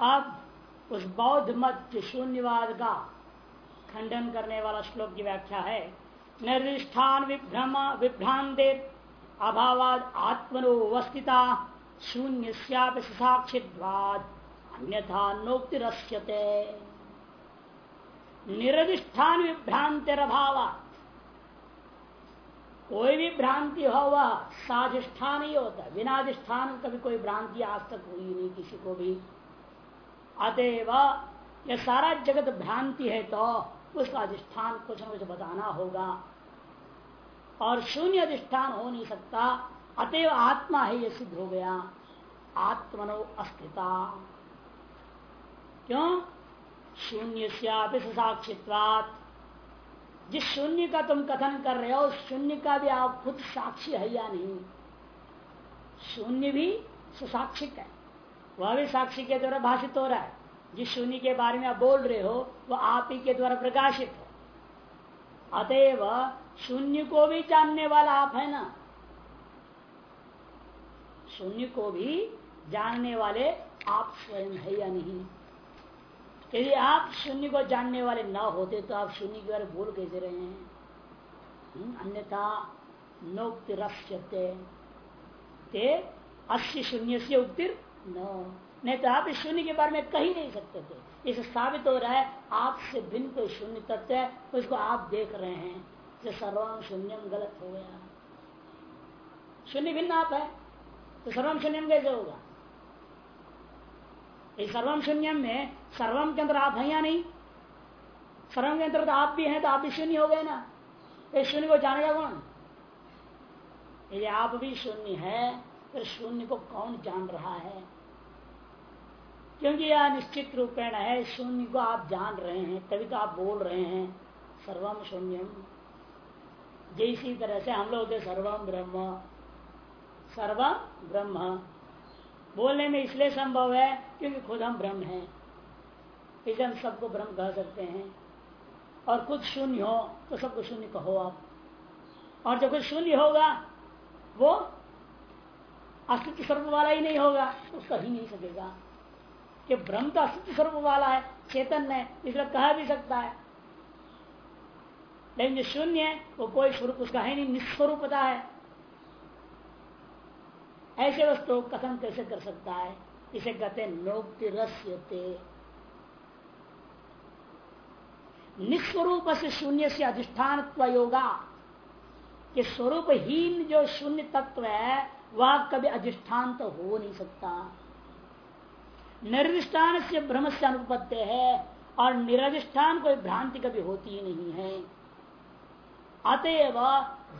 अब उस बौद्ध मत शून्यवाद का खंडन करने वाला श्लोक की व्याख्या है। निर्दिष्ठान विभ्रम, विभ्रांति, अभावाद, आत्मनोवस्थिता शून्य साक्षित्वाद अन्यथा नोक्तिरस्यते। निरधिष्ठान विभ्रांति अभाव कोई भी भ्रांति हो, वह साधिष्ठान ही होता है। बिनाधिष्ठान कभी कोई भ्रांति आज तक हुई नहीं किसी को भी। अतएव यह सारा जगत भ्रांति है तो उसका अधिष्ठान कुछ न कुछ बताना होगा। और शून्य अधिष्ठान हो नहीं सकता, अतएव आत्मा है यह सिद्ध हो गया। आत्मनो अस्थिता। क्यों? शून्य साक्षित्वात जिस शून्य का तुम कथन कर रहे हो, शून्य का भी आप खुद साक्षी है या नहीं? शून्य भी सुसाक्षिक है। वह भी साक्षी के द्वारा भाषित हो रहा है। जिस शून्य के बारे में आप बोल रहे हो वह आप ही के द्वारा प्रकाशित है। अतएव शून्य को भी जानने वाला आप है ना? शून्य को भी जानने वाले आप स्वयं है या नहीं? यदि आप शून्य को जानने वाले न होते तो आप शून्य के बारे में बोल कैसे रहे हैं? हम्म, अन्यथा नोक्तिरस्यते ते अस्य शून्य से उक्तिर न नहीं तो आप इस शून्य के बारे में कही नहीं सकते थे। इसे साबित हो रहा है, आपसे भिन्न कोई शून्य तत्व है, उसको आप देख रहे हैं, जो सर्वम शून्यम गलत हो गया। शून्य भिन्न आप है तो सर्वम शून्यम कैसे होगा? इस सर्वम शून्यम में सर्वम के अंदर आप हैं या नहीं? सर्वम के अंदर तो आप भी हैं तो आप भी शून्य हो गए ना। इस शून्य को जानेगा कौन? ये आप भी शून्य है फिर शून्य को कौन जान रहा है? क्योंकि यह निश्चित रूपेण है, शून्य को आप जान रहे हैं, तभी तो आप बोल रहे हैं, सर्वम शून्यम। जैसी तरह से हम लोग होते सर्वम ब्रह्म। सर्वम ब्रह्म। बोलने में इसलिए संभव है क्योंकि खुद हम ब्रह्म हैं। इसलिए हम सबको ब्रह्म कह सकते हैं। और कुछ शून्य हो तो सबको शून्य कहो आप। और जब कुछ शून्य होगा, वो अस्तित्व सर्व वाला ही नहीं होगा तो कह ही नहीं सकेगा। कि ब्रह्म तो अस्तित्व सर्व वाला है, चेतन है, इसलिए कह भी सकता है। लेकिन जो शून्य है, वो कोई स्वरूप उसका है नहीं, निस्वरूपता है। ऐसे वस्तु कथन कैसे कर सकता है? इसे कहते नोक्ति रस्यते निस्वरूप से शून्य से अधिष्ठान योगा कि स्वरूपहीन जो शून्य तत्व है वह कभी अधिष्ठान तो हो नहीं सकता। निर्दिष्टान से भ्रम से अनुपत्य है और निरधिष्ठान कोई भ्रांति कभी होती ही नहीं है। अतएव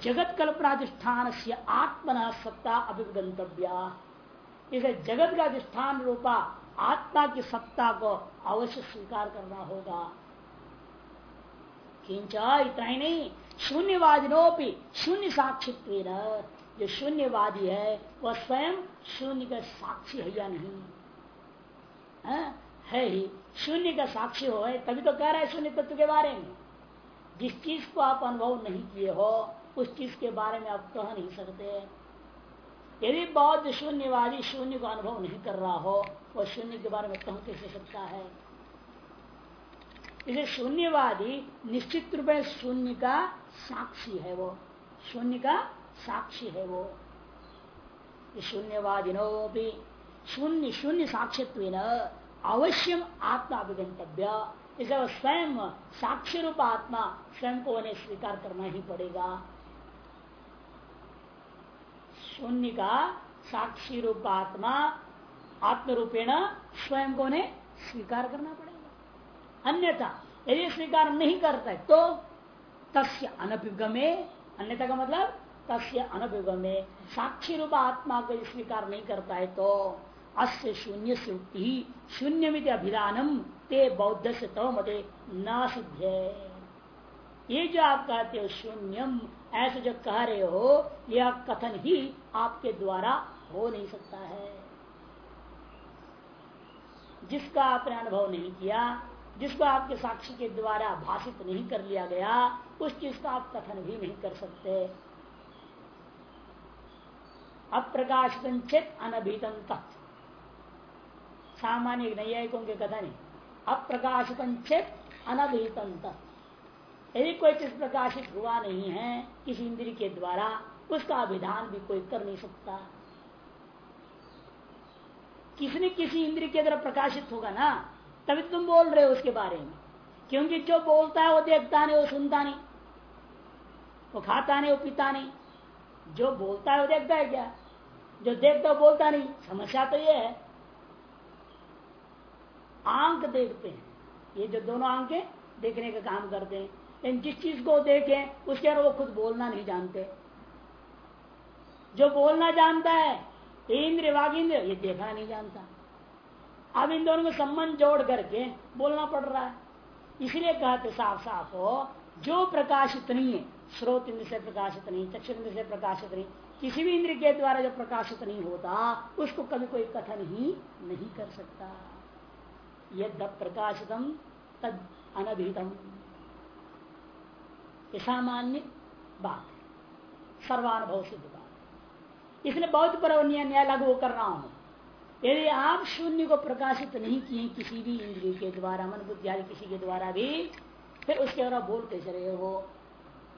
जगत कल्पनाधिष्ठान से आत्मना सत्ता अभिगंतव्या इसे जगत का अधिष्ठान रूपा आत्मा की सत्ता को अवश्य स्वीकार करना होगा। किंचा इतना ही नहीं, शून्यवादिनोपि शून्य साक्षित्व जो शून्यवादी है वह स्वयं शून्य का साक्षी है या नहीं? है, है ही। शून्य का साक्षी हो है तभी तो कह रहा है शून्य तत्व के बारे में। जिस चीज़ को आप अनुभव नहीं किए हो उस चीज़ के बारे में आप कह नहीं सकते। यदि बौद्ध शून्यवादी शून्य को अनुभव नहीं कर रहा हो वह शून्य के बारे में कह कैसे सकता है? इसे शून्यवादी निश्चित रूप में शून्य का साक्षी है वो। शून्य का साक्षी है वो। शून्यवादिनो भी शून्य शून्य साक्षित्व अवश्यम आत्मा अभिगंतव्य इसे स्वयं साक्षी रूप आत्मा स्वयं को उन्हें स्वीकार करना ही पड़ेगा। शून्य का साक्षी रूप आत्मा आत्म रूपेण स्वयं को उन्हें स्वीकार करना पड़ेगा। अन्यथा यदि स्वीकार नहीं करता है तो तस्य अनभिगमे, अन्यथा का मतलब तस्य अनभिगमे साक्षी रूप आत्मा को स्वीकार नहीं करता है तो अस्य शून्य से ही शून्य मित अभिधानम ते बौद्ध से तो मते न सिद्ध ये जो आप कहते हो शून्यम, ऐसे जो कह रहे हो, यह कथन ही आपके द्वारा हो नहीं सकता है। जिसका आपने अनुभव नहीं किया, जिसको आपके साक्षी के द्वारा भाषित नहीं कर लिया गया, उस चीज़ का आप कथन भी नहीं कर सकते। अप्रकाशित चेत अनभितम तत्व सामान्य नैयायिकों के कथा नहीं। अप्रकाशित चेत अनभिहित यदि कोई चीज़ प्रकाशित हुआ नहीं है, किसी इंद्रिय के द्वारा, उसका अभिधान भी कोई कर नहीं सकता। किसी न किसी इंद्रिय के द्वारा प्रकाशित होगा ना, तभी तुम बोल रहे हो उसके बारे में। क्योंकि जो बोलता है वो देखता नहीं, वो सुनता नहीं। वो खाता नहीं, वो पीता नहीं। जो बोलता है वो देखता है क्या? जो देखता बोलता नहीं, समस्या तो ये है। आँख देखते हैं। ये जो दोनों आँखें देखने का काम करते हैं। लेकिन जिस चीज़ को देखें, उसके अंदर वो खुद बोलना नहीं जानते। जो बोलना जानता है, इंद्र वाघ इंद्र ये देखना नहीं जानता। अब इन दोनों को संबंध जोड़ करके बोलना पड़ रहा है। इसलिए कहते साफ़ साफ़ हो, जो प्रकाशित नहीं है, स्रोत इंद्र से प्रकाशित नहीं चक्षु इंद्र से प्रकाशित नहीं किसी भी इंद्र के द्वारा जो प्रकाशित नहीं होता, उसको कभी कोई कथन ही नहीं कर सकता। यद प्रकाशितम, तद सामान्य बात सर्वानुभव सिद्ध बात इसलिए बहुत पर न्याय लागू कर रहा हूँ। यदि आप शून्य को प्रकाशित नहीं किए किसी भी इंद्रिय के द्वारा, मन बुद्धि किसी के द्वारा भी, फिर उसके द्वारा बोल कैसे रहे हो?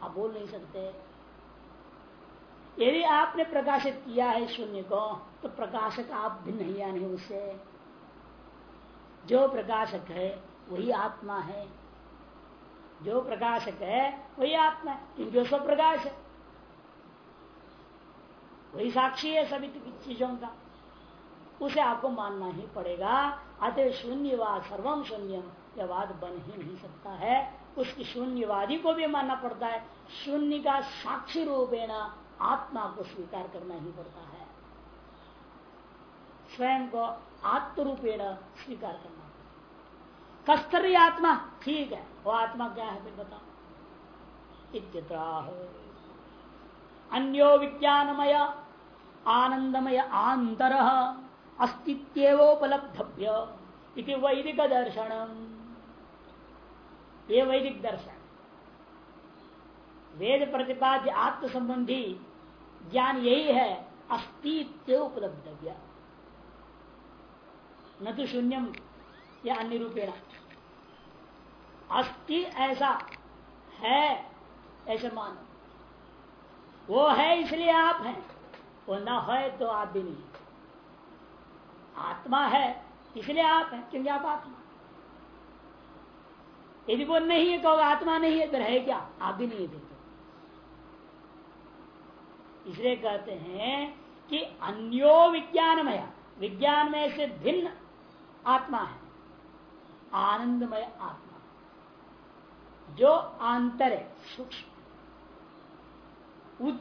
आप बोल नहीं सकते। यदि आपने प्रकाशित किया है शून्य को तो प्रकाशक आप भिन्न नहीं उससे जो प्रकाशक है, वही आत्मा है। जो प्रकाशक है, वही आत्मा है। क्योंकि स्व प्रकाश है, वही साक्षी है सभी चीज़ों का। उसे आपको मानना ही पड़ेगा, अतः शून्यवाद सर्वम शून्यम यह वाद बन ही नहीं सकता है। उसकी शून्यवादी को भी मानना पड़ता है। शून्य का साक्षी रूपेण आत्मा को स्वीकार करना ही पड़ता है। स्वयं को आत्मरूपेण स्वीकार करना कस्तरी आत्मा ठीक है, वो आत्मा क्या है फिर बताओ? अन्यो विज्ञानमय, आनंदमय, आंतर अस्तित्वोपलब्धव्य वैदिक दर्शन ये वैदिक दर्शन। वेद प्रतिपाद्य आत्म संबंधी ज्ञान यही है, अस्तित्व उपलब्धव्य। न तो शून्यम या अन्य रूपेण। अस्थि ऐसा है, ऐसे मानो। वो है इसलिए आप हैं। वो ना है तो आप भी नहीं आत्मा है इसलिए आप हैं, क्योंकि आप आत्मा यदि वो नहीं है कहोगे आत्मा नहीं है फिर है क्या? आप भी नहीं है। तो इसलिए कहते हैं कि अन्यो विज्ञानमय विज्ञान में से भिन्न आत्मा है, आनंदमय आत्मा, जो आंतर है सूक्ष्म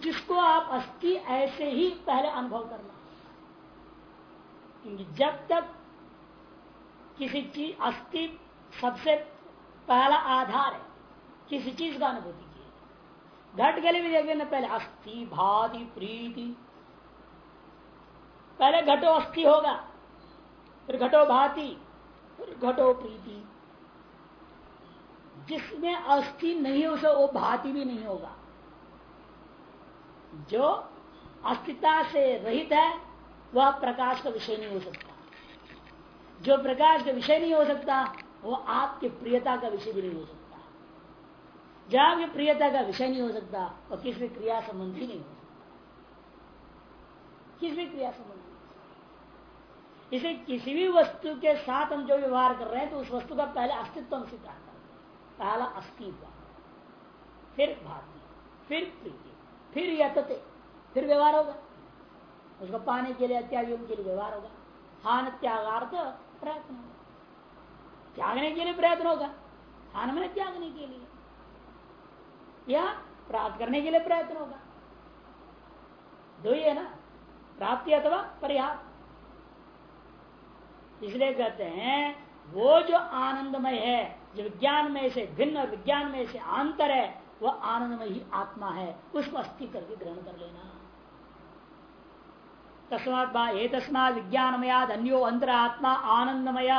जिसको आप अस्थि ऐसे ही पहले अनुभव करना क्योंकि जब तक किसी चीज़, अस्थि सबसे पहला आधार है, किसी चीज़ का अनुभूति। घट के लिए भी देख लेना पहले अस्थि, भाति, प्रीति। पहले घटो अस्थि होगा, फिर घटो भाति, फिर घटो प्रीति। जिसमें अस्थि नहीं हो वो भाति भी नहीं होगा। जो अस्थिता से रहित है, वह प्रकाश का विषय नहीं हो सकता। जो प्रकाश का विषय नहीं हो सकता, वो आपके प्रियता का विषय भी नहीं हो सकता। जब आपकी प्रियता का विषय नहीं हो सकता और किस भी क्रिया संबंधी नहीं हो सकता। किस भी क्रिया संबंधी इसे किसी भी वस्तु के साथ हम जो व्यवहार कर रहे हैं तो उस वस्तु का पहले अस्तित्व हम स्वीकार पहला अस्तित्व। फिर भाती फिर प्रीति। फिर यतते। फिर व्यवहार होगा। उसको पाने के लिए अत्याग के लिए व्यवहार होगा। हान त्यागार्थ प्रयत्न होगा। त्यागने के लिए प्रयत्न होगा। हान में त्यागने के लिए। या प्राप्त करने के लिए प्रयत्न होगा। दो ही है ना? प्राप्ति अथवा परिहार इसलिए कहते हैं, वो जो आनंदमय है, जो विज्ञान में से भिन्न और विज्ञान में से आंतर है वह आनंदमय ही आत्मा है। उसको अस्थि करके ग्रहण कर लेना। तस्मात ये तस्मा विज्ञानमयाद अन्यो अंतर आत्मा आनंदमय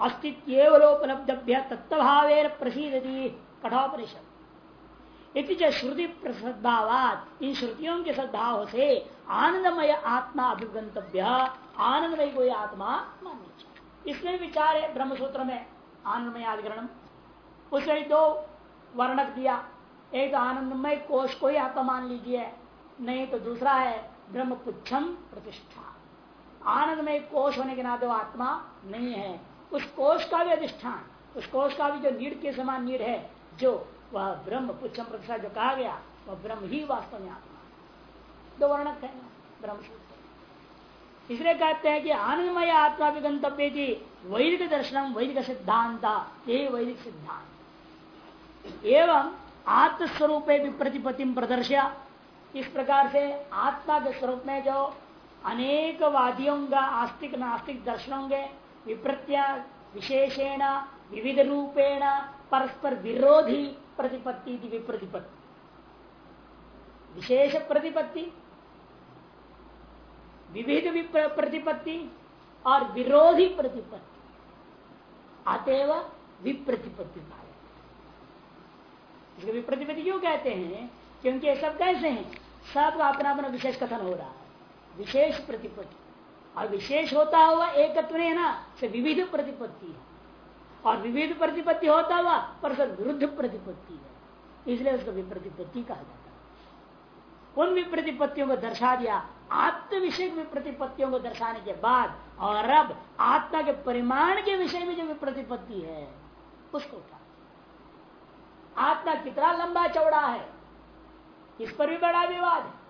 अस्तित्वोपलब्धभ्य तत्भाव प्रसिद्धि कठोपनिषद इति श्रुति सद्भावात इन श्रुतियों के सद्भाव से आनंदमय आत्मा अभिगंतव्य आनंदमय कोई आत्मा माननी चाहिए इसमें विचार है ब्रह्मसूत्र में आनंदमय अधिकरण उसमें दो वर्णक दिया एक तो आनंदमय कोष को ही आत्मा मान लीजिए। नहीं तो दूसरा है ब्रह्म पुच्छम प्रतिष्ठा। आनंदमय कोष होने के नाते आत्मा नहीं है। उस कोष का भी अधिष्ठान, उस कोष का भी जो नीड के समान नीड है, जो वह ब्रह्म पुच्छम प्रतिष्ठा जो कहा गया, वह ब्रह्म ही वास्तव में आत्मा दो वर्णक है, ब्रह्म इसलिए कहते हैं कि आनंदमय आत्मा भी गंतव्य थी वैदिक दर्शन वैदिक सिद्धांत, ये वैदिक सिद्धांत। एवं आत्मस्वरूप भी प्रतिपत्ति प्रदर्शिया। इस प्रकार से आत्मा के स्वरूप में जो अनेक वादियों का आस्तिक नास्तिक दर्शन होंगे विप्रत्या विशेषेण विविध रूपेण परस्पर विरोधी प्रतिपत्ति विप्रतिपत्ति। विशेष प्रतिपत्ति विविध प्रतिपत्ति और विरोधी प्रतिपत्ति। अतएव विप्रतिपत्ति इसको विप्रतिपत्ति क्यों कहते हैं? क्योंकि ये सब कैसे हैं। सब अपना अपना विशेष कथन हो रहा है। विशेष प्रतिपत्ति। और विशेष होता हुआ एकत्व है ना, से विविध प्रतिपत्ति है। और विविध प्रतिपत्ति होता हुआ पर विरुद्ध प्रतिपत्ति है। इसलिए उसको विप्रतिपत्ति कहा जाता है। उन विप्रतिपत्तियों को दर्शा दिया, आत्म विषय विप्रतिपत्तियों को दर्शाने के बाद, और अब आत्मा के परिमाण के विषय में जो विप्रतिपत्ति है, उसको उठा। आत्मा कितना लंबा चौड़ा है, इस पर भी बड़ा विवाद है।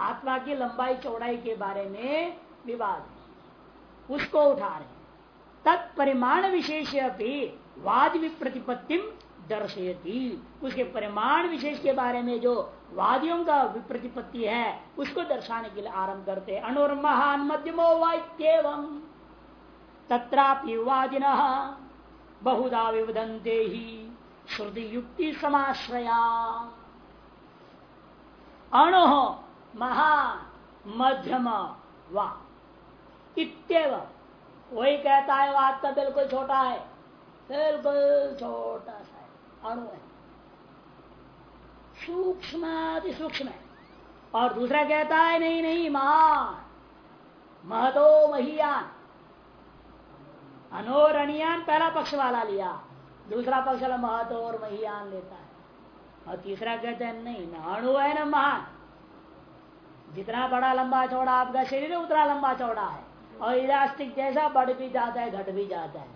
आत्मा की लंबाई चौड़ाई के बारे में विवाद। उसको उठा रहे। तत्परिमाण विशेष भी वाद प्रतिपत्ति दर्शयती। उसके परिमाण विशेष के बारे में जो वादियों का विप्रतिपत्ति है, उसको दर्शाने के लिए आरंभ करते अनुर्महान मध्यमो वाइत्यम तत्रापि वादिन बहुधा विवदंते ही श्रुति युक्ति समाश्रया अणु महान, मध्यम, वा। इतव वही कहता है वाद का बिल्कुल छोटा है। बिल्कुल छोटा सा है। अणु है। सूक्ष्म सूक्ष्म है। और दूसरा कहता है, नहीं नहीं, महान। महतो महियान। अनोरणियान पहला पक्ष वाला लिया। दूसरा पक्ष वाला महतो और महियान लेता है। और तीसरा कहते हैं, नहीं, ना अणु है, ना महान। जितना बड़ा लंबा चौड़ा आपका शरीर है, उतना लंबा चौड़ा है। और इलास्टिक जैसा बढ़ भी जाता है, घट भी जाता है।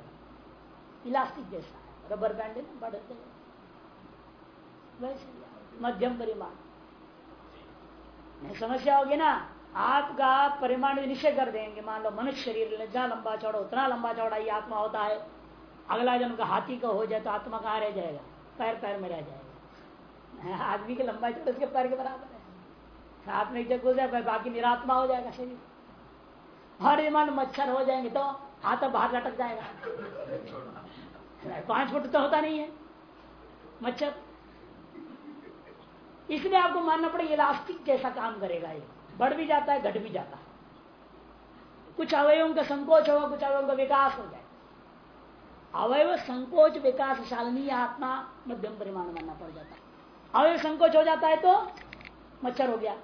इलास्टिक जैसा है। रबर बैंड बढ़ते वैसे मध्यम परिमाण। समस्या होगी ना, आपका परिमाण निश्चय कर देंगे। मान लो मनुष्य शरीर जितना लंबा चौड़ा, उतना लंबा चौड़ा ये आत्मा होता है। अगला जन्म का हाथी का हो जाए तो आत्मा कहाँ रह जाएगा? पैर पैर में रह जाएगा। आदमी के लंबा चौड़ा, उसके पैर के बराबर। में जग हो जाए बाकी निरात्मा हो जाएगा शरीर। हर मान मच्छर हो जाएँगे तो हाथ बाहर लटक जाएगा। पाँच फुट तो होता नहीं है, मच्छर। इसलिए आपको मानना पड़ेगा इलास्टिक जैसा काम करेगा ये? बढ़ भी जाता है, घट भी जाता है। कुछ अवयवों का संकोच होगा, कुछ अवयवों का विकास हो जाए अवयव संकोच, विकास, शालनीय आत्मा मध्यम परिमाण मानना पड़ जाता है। अवयव संकोच हो जाता है तो मच्छर हो गया।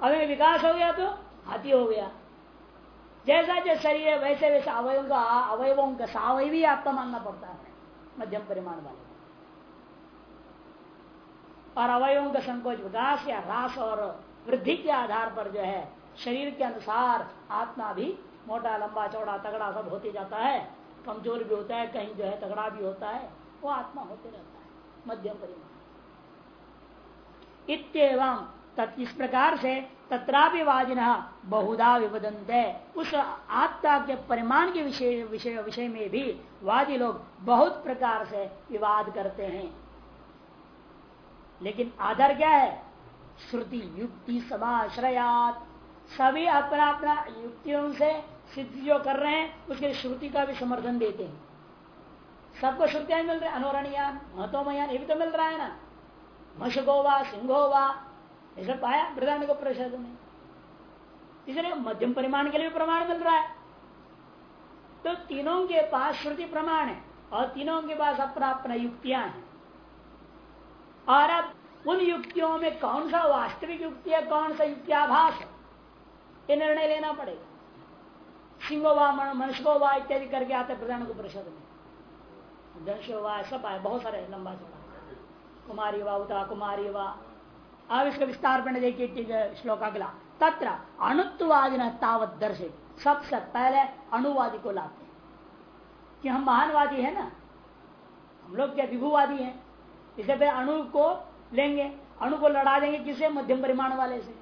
अवयव विकास हो गया तो हाथी हो गया। जैसा जैसा शरीर है, वैसे वैसे अवयवों का अवयवों का सावयवी आत्मा मानना पड़ता है, मध्यम परिमाण वाले और अवयवों का संकोच विकास या ह्रास और वृद्धि के आधार पर जो है, शरीर के अनुसार आत्मा भी मोटा, लंबा, चौड़ा, तगड़ा सब होते जाता है। कमज़ोर भी होता है, कहीं जो है तगड़ा भी होता है, वो आत्मा होते रहता है, मध्यम परिमाण। इतम इस प्रकार से तत्रापि वाजिन बहुधा विवदंत उस आत्मा के परिमाण के विषय विषय विषय में भी वादी लोग बहुत प्रकार से विवाद करते हैं। लेकिन आधार क्या है? श्रुति युक्ति समाश्रयात। सभी अपना अपना युक्तियों से सिद्धि जो कर रहे हैं, उसके श्रुति का भी समर्थन देते हैं। सबको श्रुतियाँ मिल रही अनोरणियान महतोमयान, ये भी तो मिल रहा है ना? मशगोवा सिंहोवा ऐसा पाया प्रधान को प्रसाद में इसलिए मध्यम परिमाण के लिए प्रमाण मिल रहा है। तो तीनों के पास श्रुति प्रमाण है, और तीनों के पास अपना अपना युक्तियाँ हैं। और अब उन युक्तियों में कौन सा वास्तविक युक्ति है, कौन सा युक्तियाभास है निर्णय लेना पड़ेगा। सिंहो वा मनुष्यो वा इत्यादि करके आते प्रधान को परिषद में दंशो वा, सब आए, बहुत सारे लंबा चौड़ा। कुमारी वा उता कुमारी वा अब इसका विस्तार पर देखिए श्लोक अगला तत्र अणुत्ववादी तावत दर्शे सबसे पहले अणुवादी को लाते हैं। कि हम महानवादी है ना? हम लोग क्या विभुवादी हैं? इसे पहले अणु को लेंगे। अणु को लड़ा देंगे किसे? मध्यम परिमाण वाले से।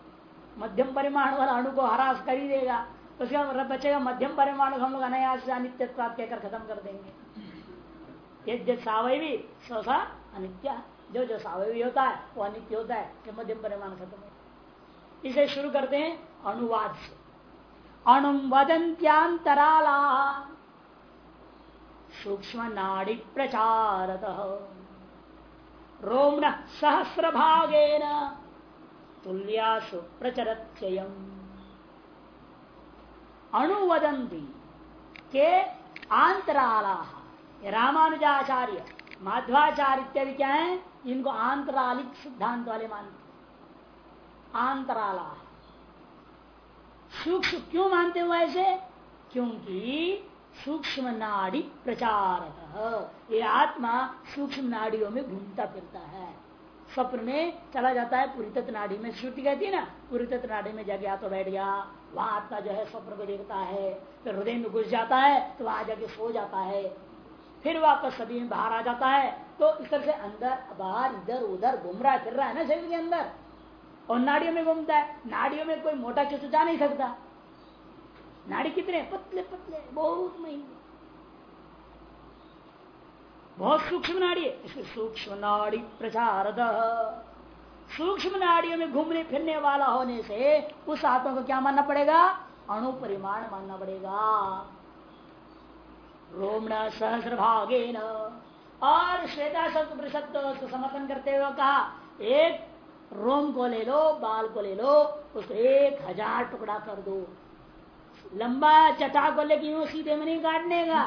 मध्यम परिमाण वाला अणु को हरास कर ही देगा। उसका बचेगा मध्यम परिमाण हम लोग अनायास से अनित्य कहकर खत्म कर देंगे। सावयवी स्वसा अनित्य। जो जो सावयवी होता है वो अनित्य होता है कि मध्यम परिमाण खत्म है इसे शुरू करते हैं अनुवाद से। अणु वदंत्यांतराला सूक्ष्म नाड़ी प्रचारत रोमण सहस्र भागेन तुल्यासु प्रचरत्ययम अणुवदंती के आंतराला रामानुजाचार्य, माध्वाचार्य इत्यादि क्या है? इनको आंतरालिक सिद्धांत वाले मानते आंतराला सूक्ष्म क्यों मानते हो ऐसे? क्योंकि सूक्ष्म नाड़ी प्रचार ये आत्मा सूक्ष्म नाड़ियों में घूमता फिरता है। स्वप्न में चला जाता है पुरी नाड़ी में। श्रुति कहती है ना पुरी नाड़ी में जाके तो बैठ गया, वहाँ आत्मा जो है स्वप्न को देखता है। फिर हृदय में घुस जाता है तो वहाँ जाके सो जाता है। फिर वापस सभी में बाहर आ जाता है। तो इस तरह से अंदर, बाहर, इधर, उधर घूम रहा फिर रहा है ना शरीर के अंदर? और नाड़ियों में घूमता है। नाड़ियों में कोई मोटा चीज़ जा नहीं सकता। नाड़ी कितने? पतले पतले, बहुत महीने बहुत सूक्ष्म नाड़ी है। इसमें सूक्ष्म नाड़ी प्रचार सूक्ष्म नाड़ियों में घूमने, फिरने वाला होने से उस आत्मा को क्या मानना पड़ेगा? अणु परिमाण मानना पड़ेगा। रोमण सहस्र भागे और श्वेता शब्द परिषद उसको समर्थन करते हुए कहा, एक रोम को ले लो, बाल को ले लो, उसको एक हज़ार टुकड़ा कर दो। लंबा चटा को लेकिन वो सीधे में नहीं काटने का।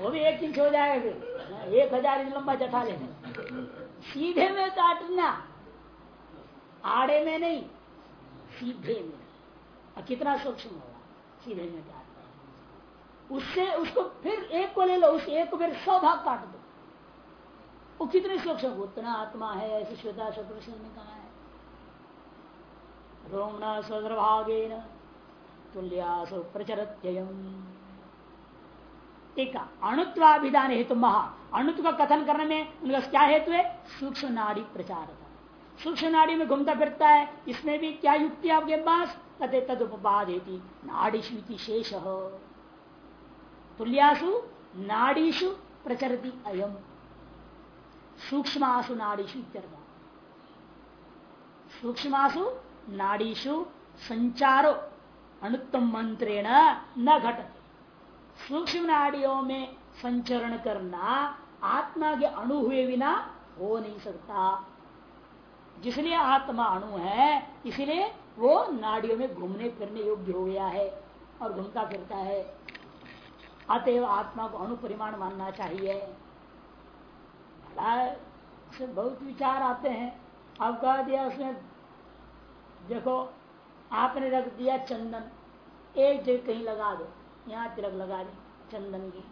वो भी एक इंच हो जाएगा। फिर एक हज़ार इंच लंबा चटा लेने सीधे में काटना। आड़े में नहीं, सीधे में। और कितना सूक्ष्म होगा? सीधे में काटना। उससे उसको फिर एक को ले लो, उस एक को फिर सौ भाग काट दो। वो कितने सूक्ष्म उतना आत्मा है, ऐसे श्वेता शत्रु ने कहा है? रोमना स्वद्रभागे न तुल्यास प्रचरत्ययम। टीका हेतु महा, अणुत्व का कथन करने में उनका क्या हेतु है? सूक्ष्म नाड़ी प्रचार का सूक्ष्म नाड़ी में घूमता फिरता है, इसमें भी क्या युक्ति आपके पास? कथे तद नाड़ी नाड़ीशु शेष। तुल्यासु नाड़ीशु प्रचरती अयम। सूक्ष्मासु नाड़ीशु सूक्ष्मासु नाड़ीशु संचारो, अनुत्तम मंत्रेण न घट सूक्ष्म नाड़ियों में संचरण करना आत्मा के अणु हुए बिना हो नहीं सकता। जिसलिए आत्मा अणु है, इसलिए वो नाड़ियों में घूमने फिरने योग्य हो गया है और घूमता फिरता है। अतएव आत्मा को अनुपरिमाण मानना चाहिए। से बहुत विचार आते हैं। अब कह दिया उसमें देखो, आपने रख दिया चंदन। एक जगह कहीं लगा दो। यहाँ तिलक लगा दी चंदन की।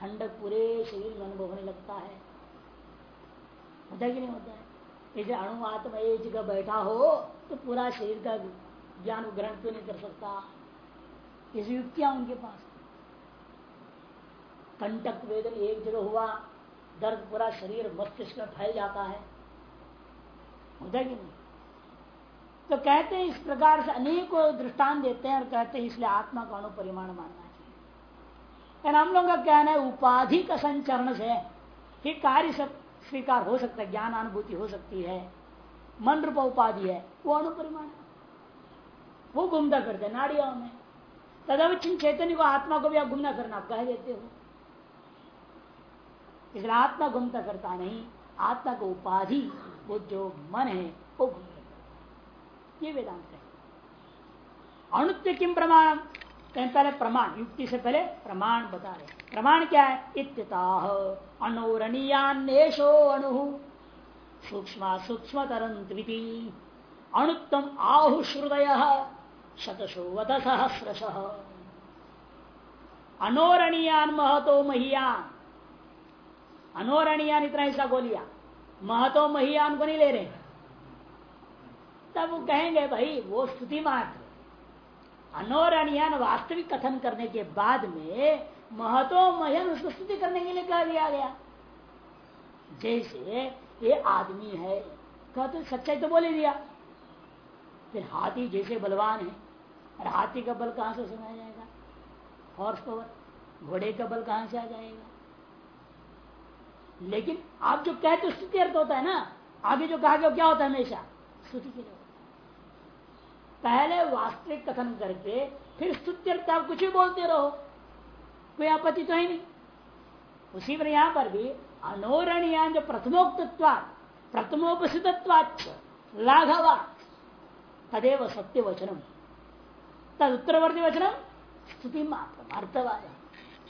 ठंडक पूरे शरीर में अनुभव होने लगता है। होता कि नहीं होता है? जैसे अणु आत्मा एक जगह बैठा हो तो पूरा शरीर का ज्ञान ग्रहण क्यों नहीं कर सकता? ऐसी युक्तियाँ उनके पास। कंटक वेदन एक जगह हुआ, दर्द पूरा शरीर मस्तिष्क में फैल जाता है। होता कि नहीं? तो कहते हैं इस प्रकार से अनेकों दृष्टान देते हैं और कहते हैं इसलिए आत्मा का अनुपरिमाण मानना चाहिए। हम लोग का कहना है उपाधि का संचरण से ही कार्य सब स्वीकार हो सकता है ज्ञान अनुभूति हो सकती है। मन रूप उपाधि है, वो अनुपरिमाण वो घूमता करते नाड़ियों में। तदवचिन चैतन्य को आत्मा को भी आप घूमना करना, आप कह देते हो। इसलिए आत्मा घूमता करता नहीं, आत्मा को उपाधि, वो जो मन है, वो घूमता ये वेदांत है। अणुत्व किम प्रमाण कहीं, पहले प्रमाण, युक्ति से पहले प्रमाण बता रहे प्रमाण क्या है? इत्यता। अणुरणीयान्ेशो अणु। सूक्ष्म सूक्ष्म तरंती अणुत्तम आहुश्रुदय शतशोवत सहस्रश अनोरणीयान महतो महियान। अनोरणीयान इतना ऐसा बोलिया महतो महियान को नहीं ले रहे। तब वो कहेंगे, भाई, वो स्तुति मात्र अनोरणीयान वास्तविक कथन करने के बाद में महतो महन उसको स्तुति करने के लिए कह दिया गया। जैसे ये आदमी है, कहा तो सच्चाई तो बोले दिया। फिर हाथी जैसे बलवान है, और हाथी का बल कहाँ से सुनाया जाएगा? हॉर्स पावर घोड़े का बल कहाँ से आ जाएगा? लेकिन आप जो कहते स्तुति अर्थ होता है ना? आगे जो कहा गया क्या होता है हमेशा? स्तुति के लिए पहले वास्तविक कथन करके फिर स्तुति अर्थ आप कुछ भी बोलते रहो। कोई आपत्ति तो है नहीं। उसी पर यहाँ पर भी अनोरणीयान जो प्रथमोक्तत्वा प्रथमोपसितत्वाच लाघवा तदेव सत्य वचनम तद उत्तरवर्ती वचनम स्तुति मात्र अर्थवाद।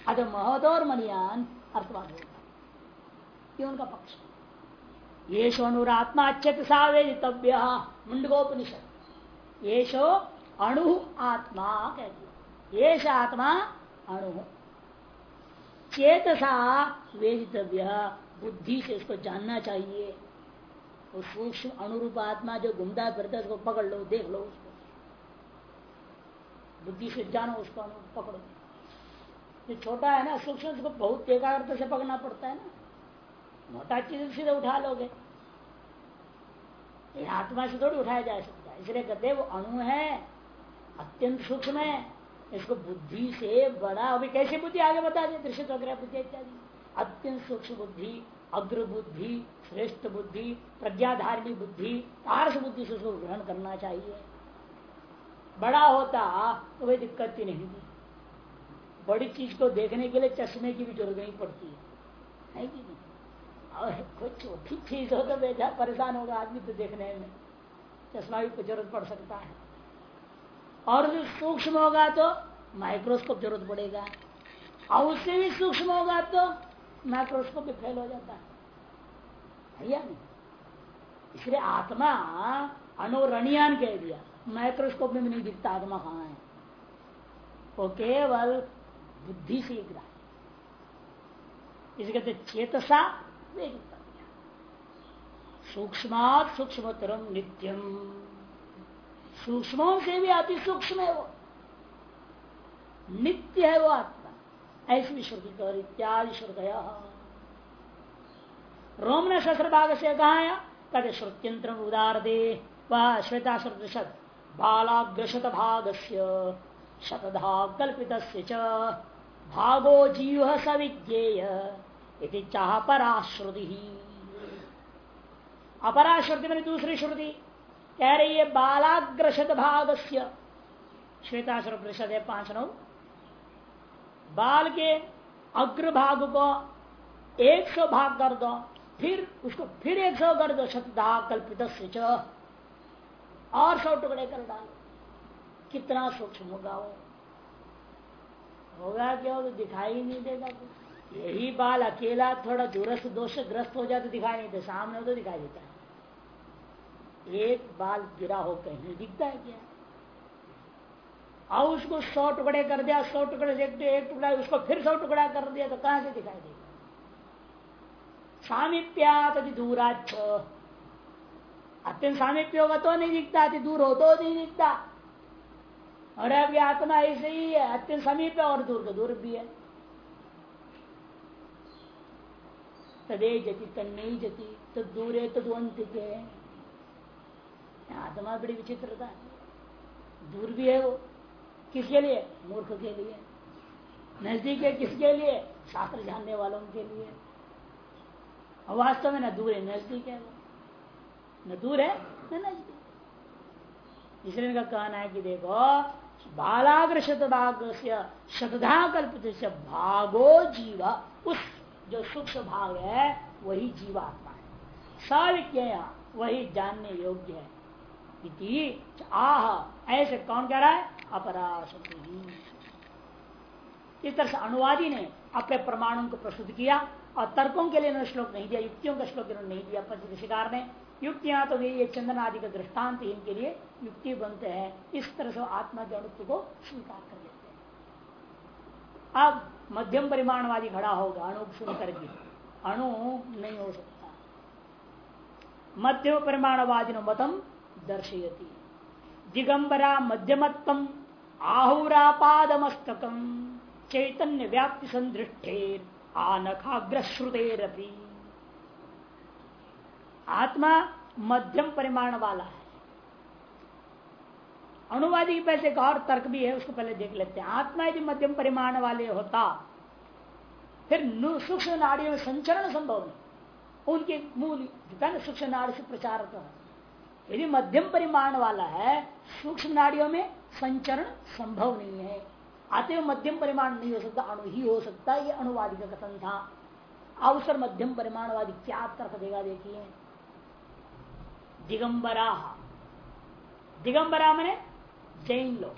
अद महदौर मनियान अर्थवाद। होगा ये उनका पक्ष। ये अनुरात्मा चेत सावेदितव्य मुंडगोपनिषद ये अणु आत्मा कह दिया ये आत्मा अणु। चेतसा वेदितव्य, बुद्धि से इसको जानना चाहिए। वो सूक्ष्म अनुरूप आत्मा जो घूमता फिरता उसको पकड़ लो, देख लो उसको। बुद्धि से जानो उसको, पकड़ो। जो छोटा है ना, सूक्ष्म, उसको बहुत एकाग्रता से पकड़ना पड़ता है ना। मोटा चीज़ सीधे उठा लोगे। आत्मा से थोड़ी उठाया जा सकता है। इसलिए कहते वो अणु है अत्यंत सूक्ष्म है। इसको बुद्धि से बड़ा अभी कैसी बुद्धि आगे बता दे दृश्य वगैरह बुद्धि इत्यादि। अत्यंत सूक्ष्म बुद्धि अग्र बुद्धि श्रेष्ठ बुद्धि प्रज्ञाधारिणी बुद्धि पार्श बुद्धि से उसको ग्रहण करना चाहिए। बड़ा होता तो कोई दिक्कत ही नहीं। थी बड़ी चीज़ को देखने के लिए चश्मे की भी ज़रूरत नहीं पड़ती है, है कि नहीं? कोई छोटी चीज़ हो तो बेचा परेशान होगा आदमी तो देखने में। चश्मा भी ज़रूरत पड़ सकता है। और भी सूक्ष्म होगा तो माइक्रोस्कोप ज़रूरत पड़ेगा। और उससे भी सूक्ष्म होगा तो माइक्रोस्कोप भी फेल हो जाता है। या नहीं? इसलिए आत्मा अनुरणियान कह दिया। माइक्रोस्कोप में भी नहीं दिखता आत्मा कहाँ है। वो केवल बुद्धि से इसे कहते चेतसा सूक्ष्मात सूक्ष्मतरम नित्यम सूक्ष्मों से भी अति सूक्ष्म है वो। नित्य है वो आत्मा। ऐसी श्रुति इत्यादि श्रुतया। रोम ने शस्त्र भाग से कहा कद श्रुत्यंत्र उदार दे वह श्वेता श्रुत बालाग्रशत भाग से शतधा कल्पित भागो जीव स सविज्ञेय। चाह पराश्रुति अपराश्रुति मैंने दूसरी श्रुति। कह रही है बालाग्रशत भाग से श्वेताश्र परिषद है पाँच नौ। बाल के अग्र भाग को एक सौ भाग कर दो, फिर उसको फिर एक सौ कर दो शतधा कल्पित और सौ टुकड़े कर डालो। कितना सूक्ष्म होगा वो? होगा क्या? तो दिखाई नहीं देगा कुछ। यही बाल अकेला थोड़ा दूरस्थ दोष ग्रस्त हो जाए तो दिखाई नहीं देता, सामने हो तो दिखाई देता है। एक बाल गिरा हो कहीं, दिखता है क्या? और उसको सौ टुकड़े कर दिया, सौ टुकड़े एक टुकड़ा उसको फिर सौ टुकड़ा कर दिया तो कहाँ से दिखाई देगा? सामिप्यात दूराच अत्यंत सामिप्य होगा तो नहीं दिखता, अति दूर हो तो नहीं दिखता। और अभी आत्मा ऐसे ही है, अत्यंत समीप है और दूर तो दूर भी है। तदे जति तन्नी जति तो दूर तो द्वंत के आत्मा बड़ी विचित्रता है। दूर भी है वो। किसके लिए? मूर्ख के लिए। नज़दीक है किसके लिए? शास्त्र जानने वालों के लिए। वास्तव में न दूर है, नज़दीक है वो। न दूर है, न नज़दीक। इसलिए इनका कहना है कि देखो बालाग्र शतभाग से शतधा कल्पित से भागो जीवा, उस जो सूक्ष्म भाग है, वही जीवात्मा है। साविज्ञ वही जानने योग्य है। इति आह, ऐसे कौन कह रहा है? अपराशक्ति इस तरह से अनुवादी ने अपने प्रमाणों को प्रस्तुत किया और तर्कों के लिए उन्होंने श्लोक नहीं दिया, युक्तियों का श्लोक इन्होंने नहीं दिया शिकार ने युक्तियाँ तो ये चंदन आदि का दृष्टांत इनके लिए युक्ति बनते हैं। इस तरह से आत्मा के को स्वीकार कर लेते अब मध्यम परिमाणवादी खड़ा होगा, अणु सुन करके। अणु नहीं हो सकता। मध्यम परिमाणवादी मतम दर्शयती। दिगंबरा मध्यमत्व आहुरापादमस्तकम चैतन्य व्याप्ति संदृष्टेर आनखाग्र श्रुतेरपी आत्मा मध्यम परिमाण वाला है। अनुवादी की पैसे का और तर्क भी है, उसको पहले देख लेते हैं। आत्मा यदि मध्यम परिमाण वाले होता, फिर सूक्ष्म नाड़ियों में संचरण संभव नहीं। उनके मूल सूक्ष्म नाड़ी से प्रचार है। यदि मध्यम परिमाण वाला है, सूक्ष्म नाड़ियों में संचरण संभव नहीं है। आते हुए मध्यम परिमाण नहीं हो सकता, अणु ही हो सकता, ये अनुवादी का कथन था। अवसर मध्यम परिमाणवादी क्या तर्क देगा, देखिए। दिगंबरा। दिगंबरा मैंने जैन लोग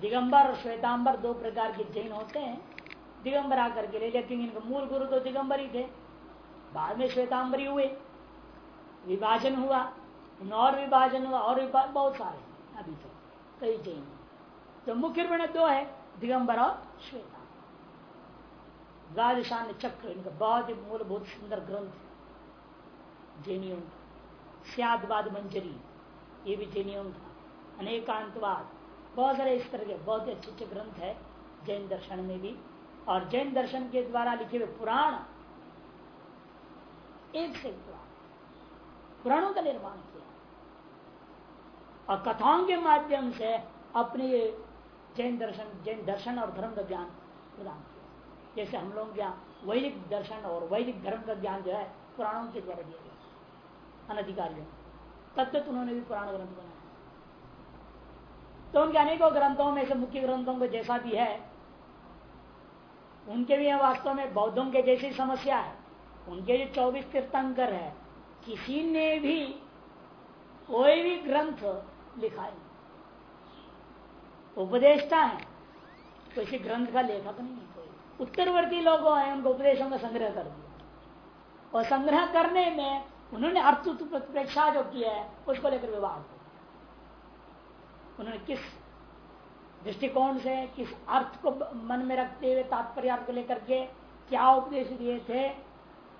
दिगंबर और श्वेतांबर दो प्रकार के जैन होते हैं। दिगंबरा करके ले लेकिन इनका मूल गुरु तो दिगंबर ही थे। बाद में श्वेतांबरी हुए, विभाजन हुआ और विभाजन हुआ, और विभाजन बहुत सारे, अभी तो कई जैन तो मुख्य रूप दो है, दिगंबर और श्वेता द्वादशान चक्र, इनका बहुत ही मूलभूत सुंदर ग्रंथ जैनियों का। सियादवाद मंजरी ये भी जैनियों का। अनेकांतवाद। बहुत सारे इस तरह के बहुत ही अच्छे अच्छे ग्रंथ है, जैन दर्शन में भी। और जैन दर्शन के द्वारा लिखे हुए पुराण, एक से पुराण, पुराणों का निर्माण किया। और कथाओं के माध्यम से अपने जैन दर्शन जैन दर्शन और धर्म का ज्ञान प्रदान किया। जैसे हम लोग यहाँ वैदिक दर्शन और वैदिक धर्म का ज्ञान जो है, पुराणों के द्वारा दिया गया अनधिकारियों। तत्व उन्होंने भी पुराण ग्रंथ बनाया तो उनके अनेकों ग्रंथों में से मुख्य ग्रंथों को जैसा भी है, उनके भी वास्तव में, बौद्धों के जैसी समस्या है। उनके जो चौबीस तीर्थंकर है, किसी ने भी कोई भी ग्रंथ लिखा है। उपदेष्टा है इसी ग्रंथ का लेखक नहीं है कोई। उत्तरवर्ती लोग हैं, उनको उपदेशों का संग्रह कर दिया। और संग्रह करने में उन्होंने अर्थ प्रेक्षा जो किया है, उसको लेकर विवाद उन्होंने किस दृष्टिकोण से, किस अर्थ को मन में रखते हुए तात्पर्य को लेकर के क्या उपदेश दिए थे?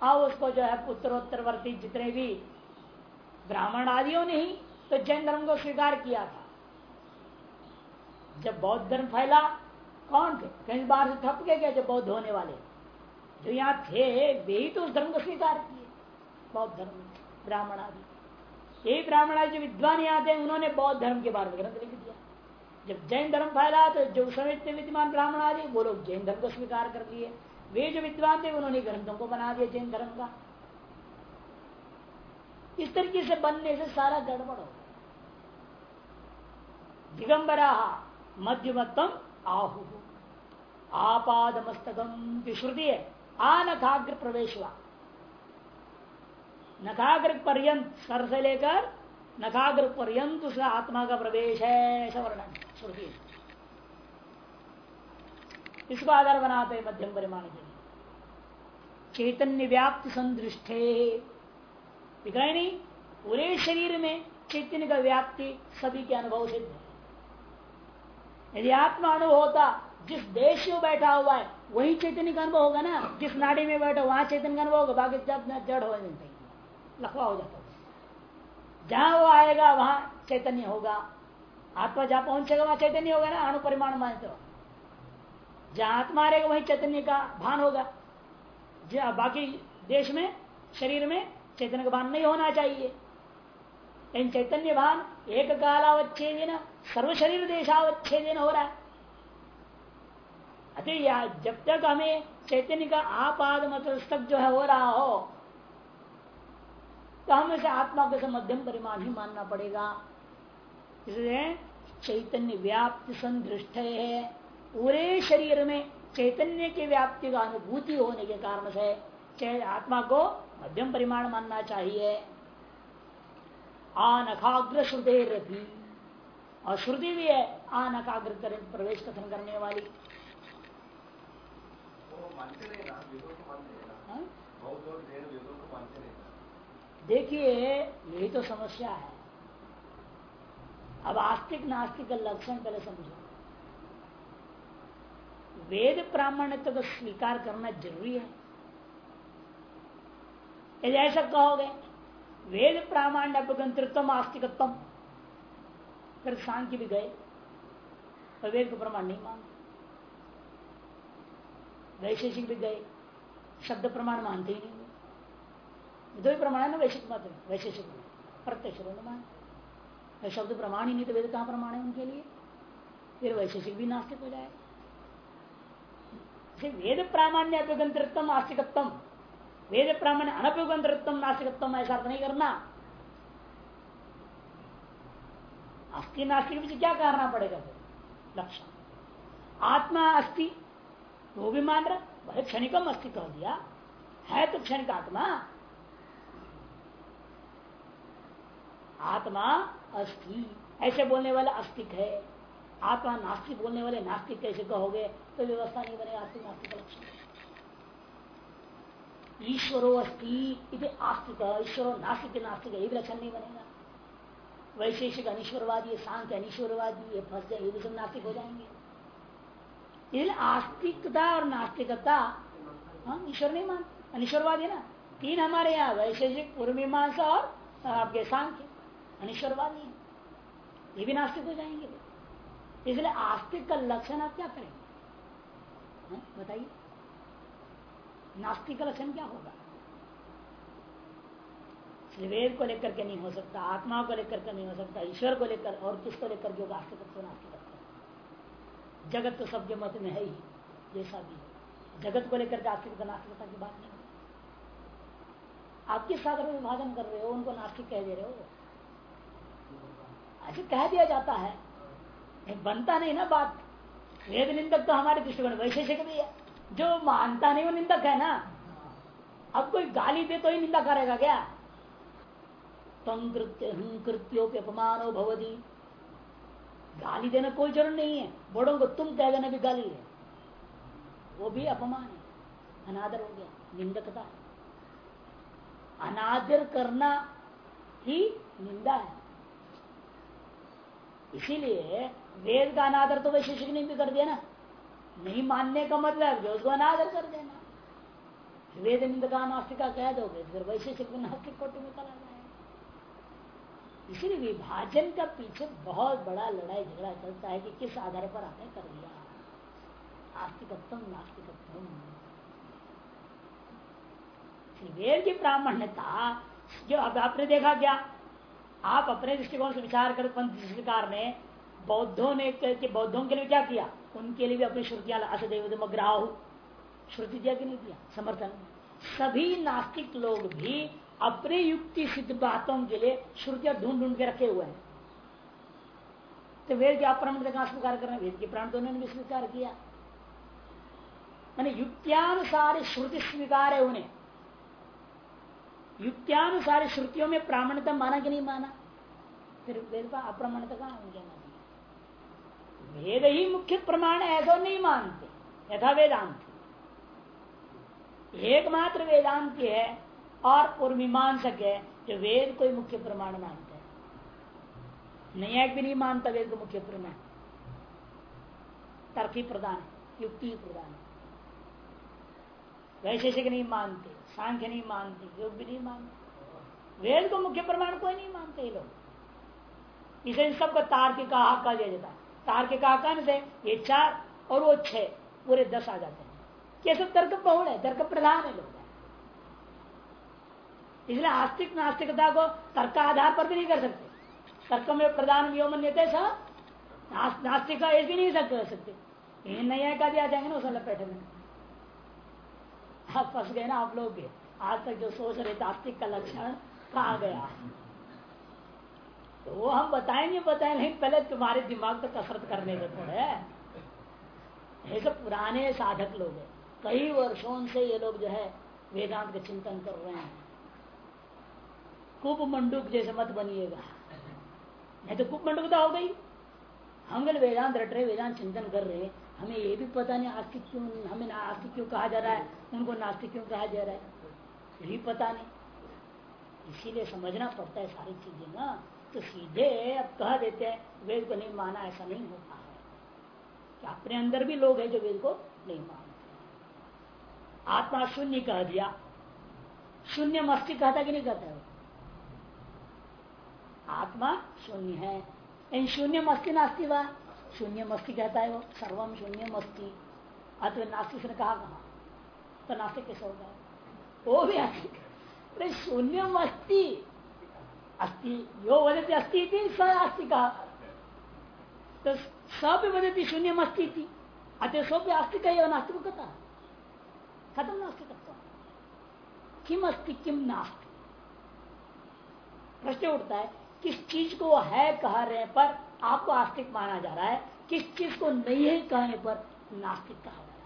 अब उसको जो है उत्तरोत्तरवर्ती जितने भी ब्राह्मण आदियों ने ही तो जैन धर्म को स्वीकार किया था। जब बौद्ध धर्म फैला, कौन थे? कहीं बार से थप के गए जब बौद्ध होने वाले। जो यहाँ थे, वे ही तो उस धर्म को स्वीकार किए, बौद्ध धर्म, ब्राह्मण आदि। यही ब्राह्मण जो विद्वान यहाँ थे उन्होंने बौद्ध धर्म के बारे में ग्रंथ लिख दिया। जब जैन धर्म फैला तो जो समय विद्यमान ब्राह्मण आदि, वो लोग जैन धर्म को स्वीकार कर लिए। वे जो विद्वान थे, उन्होंने ग्रंथों को बना दिया जैन धर्म का। इस तरीके से बनने से सारा गड़बड़ हो दिगंबरा मध्यमत्तम आहु। आपाद मस्तकम की श्रुति है प्रवेश हुआ। नखाग्र पर्यंत सर से लेकर नखाग्र पर्यंत उसका आत्मा का प्रवेश है, ऐसा वर्णन श्रुति इसको आधार बनाते हैं मध्यम परिमाण के लिए। चैतन्य व्याप्त संदृष्टे। दिख रहा नहीं? पूरे शरीर में चैतन्य का व्याप्ति सभी के अनुभव सिद्ध है। यदि आत्मा अनुभव होता, जिस देश में बैठा हुआ है, वही चैतन्य का अनुभव होगा ना? जिस नाड़ी में बैठा वहाँ चैतन्य का अनुभव होगा, बाकी जब जड़ हो जाते लखवा हो जाता है। जहाँ वो आएगा, वहाँ चैतन्य होगा। आत्मा जहाँ पहुंचेगा, वहाँ चैतन्य होगा ना? अणु परिमाण मानते हो। जहाँ आत्मा रहेगा वही चैतन्य का भान होगा। बाकी देश में, शरीर में चैतन्य का भान नहीं होना चाहिए। लेकिन चैतन्य भान एक कालावच्छेद सर्व शरीर देशावच्छेद हो रहा है। अतः जब तक हमें चैतन्य का आपाद मतलब जो है, हो रहा हो तो हमें से आत्मा को मध्यम परिमाण ही मानना पड़ेगा। इसलिए चैतन्य व्याप्ति संदृष्ट है। पूरे शरीर में चैतन्य के व्याप्ति का अनुभूति होने के कारण से आत्मा को मध्यम परिमाण मानना चाहिए। आनखाग्र श्रुते भी और श्रुति भी है आनखाग्र प्रवेश कथन करने वाली। मानते नहीं ना देखिए, यही तो समस्या है। अब आस्तिक नास्तिक का लक्षण पहले समझो। वेद प्रामाण्यता को स्वीकार करना ज़रूरी है। यदि ऐसा कहोगे, वेद प्रामाण्य अपगंतृत्व आस्तिकत्व, फिर सांख्य भी गए। और वेद को प्रमाण नहीं मानते। वैशेषिक भी गए, शब्द प्रमाण मानते ही नहीं। दो ही प्रमाण है ना वैशिक मत में वैशेषिक में प्रत्यक्ष मान शब्द प्रमाण ही नहीं तो वेद कहाँ प्रमाण है उनके लिए फिर वैशेषिक भी नास्तिक हो जाए वेद प्रामाण्य अभ्युगंतृत्व आस्तिकत्व वेद प्रामाण्य अनभ्युगंतृत्व नास्तिकत्व ऐसा अर्थ नहीं करना अस्थि नास्तिक में क्या करना पड़ेगा फिर लक्षण आत्मा अस्थि वो भी मान रहा वह क्षणिकम अस्थि कह दिया है तो क्षणिक आत्मा आत्मा अस्थि ऐसे बोलने वाले अस्तिक है। आत्मा नास्तिक बोलने वाले नास्तिक कैसे कहोगे? तो व्यवस्था नहीं बनेगा आस्तिक नास्तिक लक्षण ईश्वरो अस्थि आस्तिक ईश्वरो नास्तिक नास्तिक ये भी लक्षण नहीं बनेगा। वैशेषिक अनिश्वरवादी सांख्य अनिश्वरवादी ये फंस जाए ये भी सब नास्तिक हो जाएँगे। आस्तिकता और नास्तिकता हाँ ईश्वर नहीं मान अनिश्वरवादी ना? तीन हमारे यहाँ, वैशेषिक, पूर्व मीमांसा और, आपके सांख्य। अनिश्वरवादी है। ये भी नास्तिक हो जाएँगे। इसलिए आस्तिक का लक्षण आप क्या करेंगे? बताइए। नास्तिक का लक्षण क्या होगा? वेद को लेकर के नहीं हो सकता, आत्मा को लेकर के नहीं हो सकता, ईश्वर को लेकर और किसको लेकर के आस्तिकत्व नास्तिकत्व जगत तो सबके मत में है ही जैसा भी जगत को लेकर के आस्तिकता नास्तिकता की बात नहीं आप किस सागर विभाजन कर रहे हो? उनको नास्तिक कह दे रहे हो। ऐसे कह दिया जाता है। बनता नहीं ना बात। वेद निंदक तो हमारे दृष्टिकोण वैशेषिक भी है। जो मानता नहीं वो निंदक है ना। अब कोई गाली दे तो ही निंदा करेगा क्या? तम कृत्य कृत्यों अपमानो भवदी गाली देना कोई ज़रूर नहीं है। बड़ों को तुम कह देना भी गाली है। वो भी अपमान है। अनादर हो गया। निंदकता है। अनादर करना ही निंदा है। इसीलिए वेद का अनादर तो वैशेषिक ने भी कर दिया ना। नहीं मानने का मतलब जो उसको अनादर कर देना। वेद निंदका नास्तिका कह दोगे, फिर वैशेषिक नास्तिक कोटि में चला जाएगा इसीलिए विभाजन का पीछे बहुत बड़ा लड़ाई झगड़ा चलता है कि किस आधार पर आपने कर दिया। आस्तिकत्व नास्तिकत्व वेद की ब्राह्मण्यता जो अब आपने देखा क्या? आप अपने दृष्टिकोण से विचार कर, पंथ ने बौद्धों ने बौद्धों के लिए क्या किया? उनके लिए भी अपनी श्रुतियाँ असदेव ग्राह श्रुति दिया कि नहीं दिया? समर्थन। सभी नास्तिक लोग भी अपने युक्ति सिद्ध बातों के लिए श्रुतियाँ ढूंढ ढूंढ के रखे हुए हैं। तो वेद के अप्राण कहा स्वीकार कर रहे हैं, वेद के प्राण दोनों ने भी स्वीकार किया। मैंने युक्त्यानुसार श्रुति स्वीकार है उन्हें। युक्त्यानुसार श्रुतियों में प्रामाण्यता माना कि नहीं माना? फिर वेद का अप्रमाणता कहा उनके वेद ही मुख्य प्रमाण है, ऐसा नहीं मानते। यथा वेदांत। एकमात्र वेदांत है, और पूर्वीमांसक है, जो वेद को मुख्य प्रमाण मानते हैं। नया भी नहीं मानता वेद को मुख्य प्रमाण? तर्क तर्की प्रदान युक्ति ही प्रदान वैशेषिक नहीं मानते। सांख्य नहीं मानते योग भी नहीं मानते। वेद को मुख्य प्रमाण कोई नहीं मानते ये लोग। इसे इन सबको तार्किक आह कहा दिया जाता। है तार्किक आकन से ये चार और वो छह, पूरे दस आ जाते हैं। कैसे तर्क बहुल है, तर्क प्रधान है लोग। इसलिए आस्तिक नास्तिकता को तर्क आधार पर भी नहीं कर सकते। तर्क में प्रधान व्योमन्यते नास्तिक भी नहीं सकते ये नया का आ जाएँगे ना उस लपेटे में। आप फंस गए ना आप लोग। आज तक जो सोच रहे थे आस्तिक का लक्षण कहा गया? तो वो हम बताएँगे, बताए, नहीं, पहले तुम्हारे दिमाग पर कसरत करने के थोड़े ये सब पुराने साधक लोग हैं। कई वर्षों से ये लोग जो है, वेदांत का चिंतन कर रहे हैं। कुप मंडूक जैसे मत बनिएगा। नहीं तो कुप मंडूकता हो गई। हम वेदांत रट रहे, वेदांत चिंतन कर रहे हमें ये भी पता नहीं आस्तिक क्यों हमें नास्तिक क्यों कहा जा रहा है, उनको नास्तिक क्यों कहा जा रहा है। यही पता नहीं। इसीलिए समझना पड़ता है सारी चीज़ें ना। तो सीधे अब कह देते हैं, वेद को नहीं माना, ऐसा नहीं होता है। कि अपने अंदर भी लोग हैं जो वेद को नहीं मानते आत्मा शून्य कह दिया। शून्य मस्ती कहता कि नहीं कहता है आत्मा शून्य है। इन शून्य मस्ती नास्ती वा शून्य मस्ती कहता है वो सर्वम शून्य मस्ती अतः नास्तिक ने कहा कहा? तो नास्तिक कैसे होगा वो भी अरे शून्य मस्ती अस्ति, यो वजती अस्ति थी स अस्ति कहा। तो सब वजती शून्य मस्ती थी अतः सो भी आस्तिक है नास्तिक कथा खत्म नास्तिक किम अस्ति, किम नास्ति? प्रश्न उठता है, किस चीज़ को है कह रहे पर आपको आस्तिक माना जा रहा है किस चीज़ को नहीं है कहने पर नास्तिक कहा जा रहा है।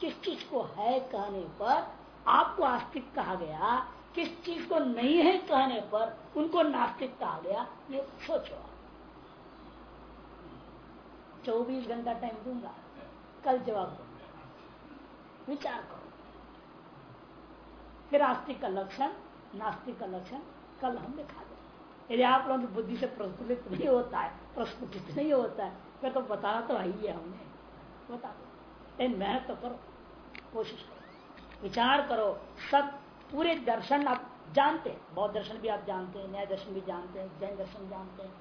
किस चीज़ को है कहने पर आपको आस्तिक कहा गया, किस चीज़ को नहीं है कहने पर उनको नास्तिक कहा गया, ये सोचो चौबीस घंटा टाइम दूँगा, कल जवाब दूँगा। विचार करो। फिर आस्तिक का लक्षण, नास्तिक का लक्षण, कल हम दिखा यदि आप लोगों की बुद्धि से प्रस्फुटित नहीं होता है, प्रस्फुटित नहीं होता है। फिर तो बताना तो है ही हमने। बता दो। लेकिन मेहनत तो करो, कोशिश करो। विचार करो। सब पूरे दर्शन आप जानते हैं। बौद्ध दर्शन भी आप जानते हैं, न्याय दर्शन भी जानते हैं, जैन दर्शन जानते हैं।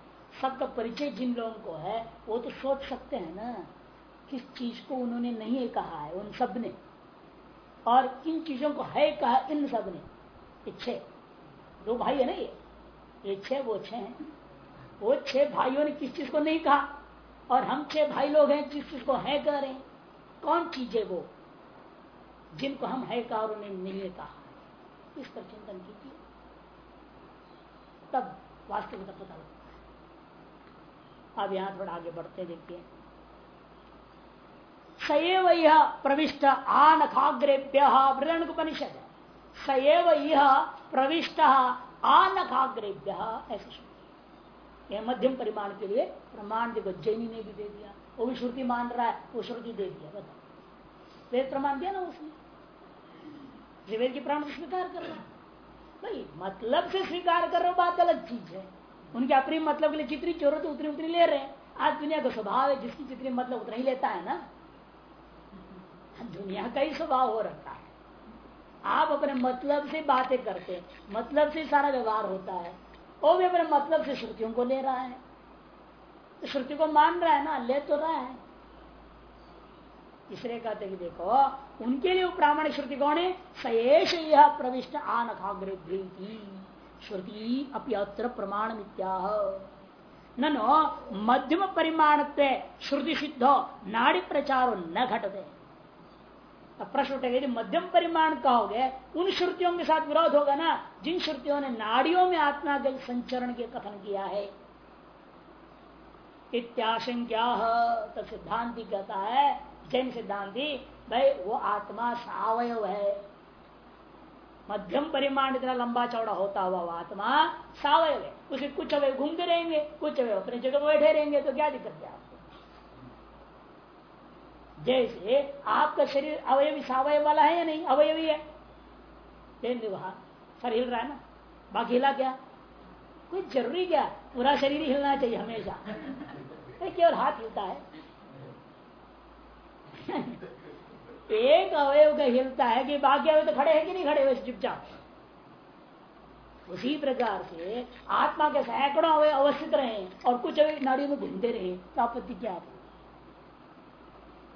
सबका परिचय जिन लोगों को है, वो तो सोच सकते हैं ना किस चीज़ को उन्होंने नहीं कहा है, उन सबने। और किन चीज़ों को है कहा, इन सबने। इच्छे दो भाई है ना ये? ये छह वो छह हैं। वो छह भाइयों ने किस चीज़ को नहीं कहा? और हम छह भाई लोग हैं जिस चीज़ को है कह रहे हैं? कौन चीज़ है वो जिनको हम है कहा और उन्हें नहीं कहा? इस पर चिंतन कीजिए। तब वास्तविकता पता लगता है। अब यहाँ थोड़ा आगे बढ़ते देखिए सएव यह प्रविष्ट आनखाग्रेभ्य उपनिषद। सएव यह प्रविष्ट आनखाग्रेभ्य ऐसे यह मध्यम परिमाण के लिए प्रमाण देखो, जैनी ने भी दे दिया, वो भी श्रुति मान रहा है, वो श्रुति दे दिया, बताओ। वेद प्रमाण दिया ना उसने? वेद की प्राण स्वीकार कर रहा भाई मतलब से स्वीकार कर रहे हो, बात अलग चीज़ है। उनके अपने मतलब के लिए जितनी ज़रूरत उतनी उतनी ले रहे हैं। आज दुनिया का स्वभाव है, जिसकी जितनी मतलब उतना ही लेता है ना? दुनिया का ही स्वभाव हो रखा आप अपने मतलब से बातें करते हैं मतलब से सारा व्यवहार होता है, वो भी अपने मतलब से श्रुतियों को ले रहा है। तो श्रुति को मान रहा है ना, ले तो रहा है। इसलिए कहते कि देखो, उनके लिए प्रामाणिक श्रुति कौन है? सयेश यह प्रविष्ट आन आनखाग्र श्रुति अपनी अत्र प्रमाण मित्या नो मध्यम परिमाण श्रुति सिद्ध, नाड़ी प्रचारो न घटते। प्रश्न उठेगा, यदि मध्यम परिमाण का गया, उन श्रुतियों के साथ विरोध होगा ना, जिन श्रुतियों ने नाड़ियों में आत्मा के संचरण के कथन किया है। इत्याशंका तो सिद्धांति कहता है, जैन सिद्धांति, भाई, वो आत्मा सावयव है। मध्यम परिमाण इतना लंबा चौड़ा होता हुआ वो आत्मा सावयव है। उसे कुछ अवय घूमते रहेंगे, कुछ अवय अपने जगह बैठे रहेंगे तो क्या दिक्कत है जैसे आपका शरीर अवयवी सावय वाला है या नहीं? अवयवी है। वहाँ सर हिल रहा है ना? बाकी हिला क्या? कोई ज़रूरी क्या? पूरा शरीर हिलना चाहिए हमेशा। केवल हाथ हिलता है। एक अवयव का हिलता है कि बाकी अवय तो खड़े हैं कि नहीं खड़े? हुए चुपचाप। उसी प्रकार से आत्मा के सैकड़ों अवय अवस्थित रहे और कुछ अवय नाड़ियों में घूमते रहे तो आपत्ति क्या है?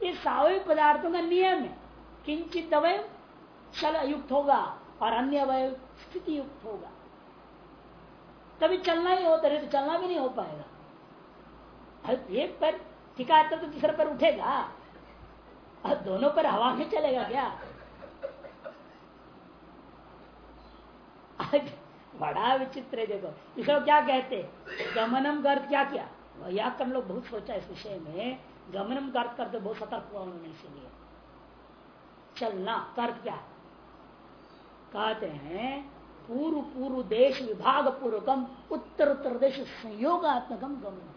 ये स्वाभाविक पदार्थों का नियम है। किंचित अवय चल युक्त होगा और अन्य अवय स्थिति युक्त होगा। कभी चलना ही होता रहे तो चलना भी नहीं हो पाएगा। एक पर टिका तो दूसरे पर उठेगा। और दोनों पर हवा में चलेगा क्या? बड़ा विचित्र है देखो। इसको क्या कहते गमनम गर्द क्या किया? व्याकरण लोग बहुत सोचा इस विषय में। गमनम का अर्थ करते, बहुत सतर्क हुआ उन्होंने इसीलिए चलना कर्त क्या? कहते हैं, पूर्व पूर्व देश विभाग पूर्वकम, उत्तर उत्तर देश संयोगात्मकम गमन।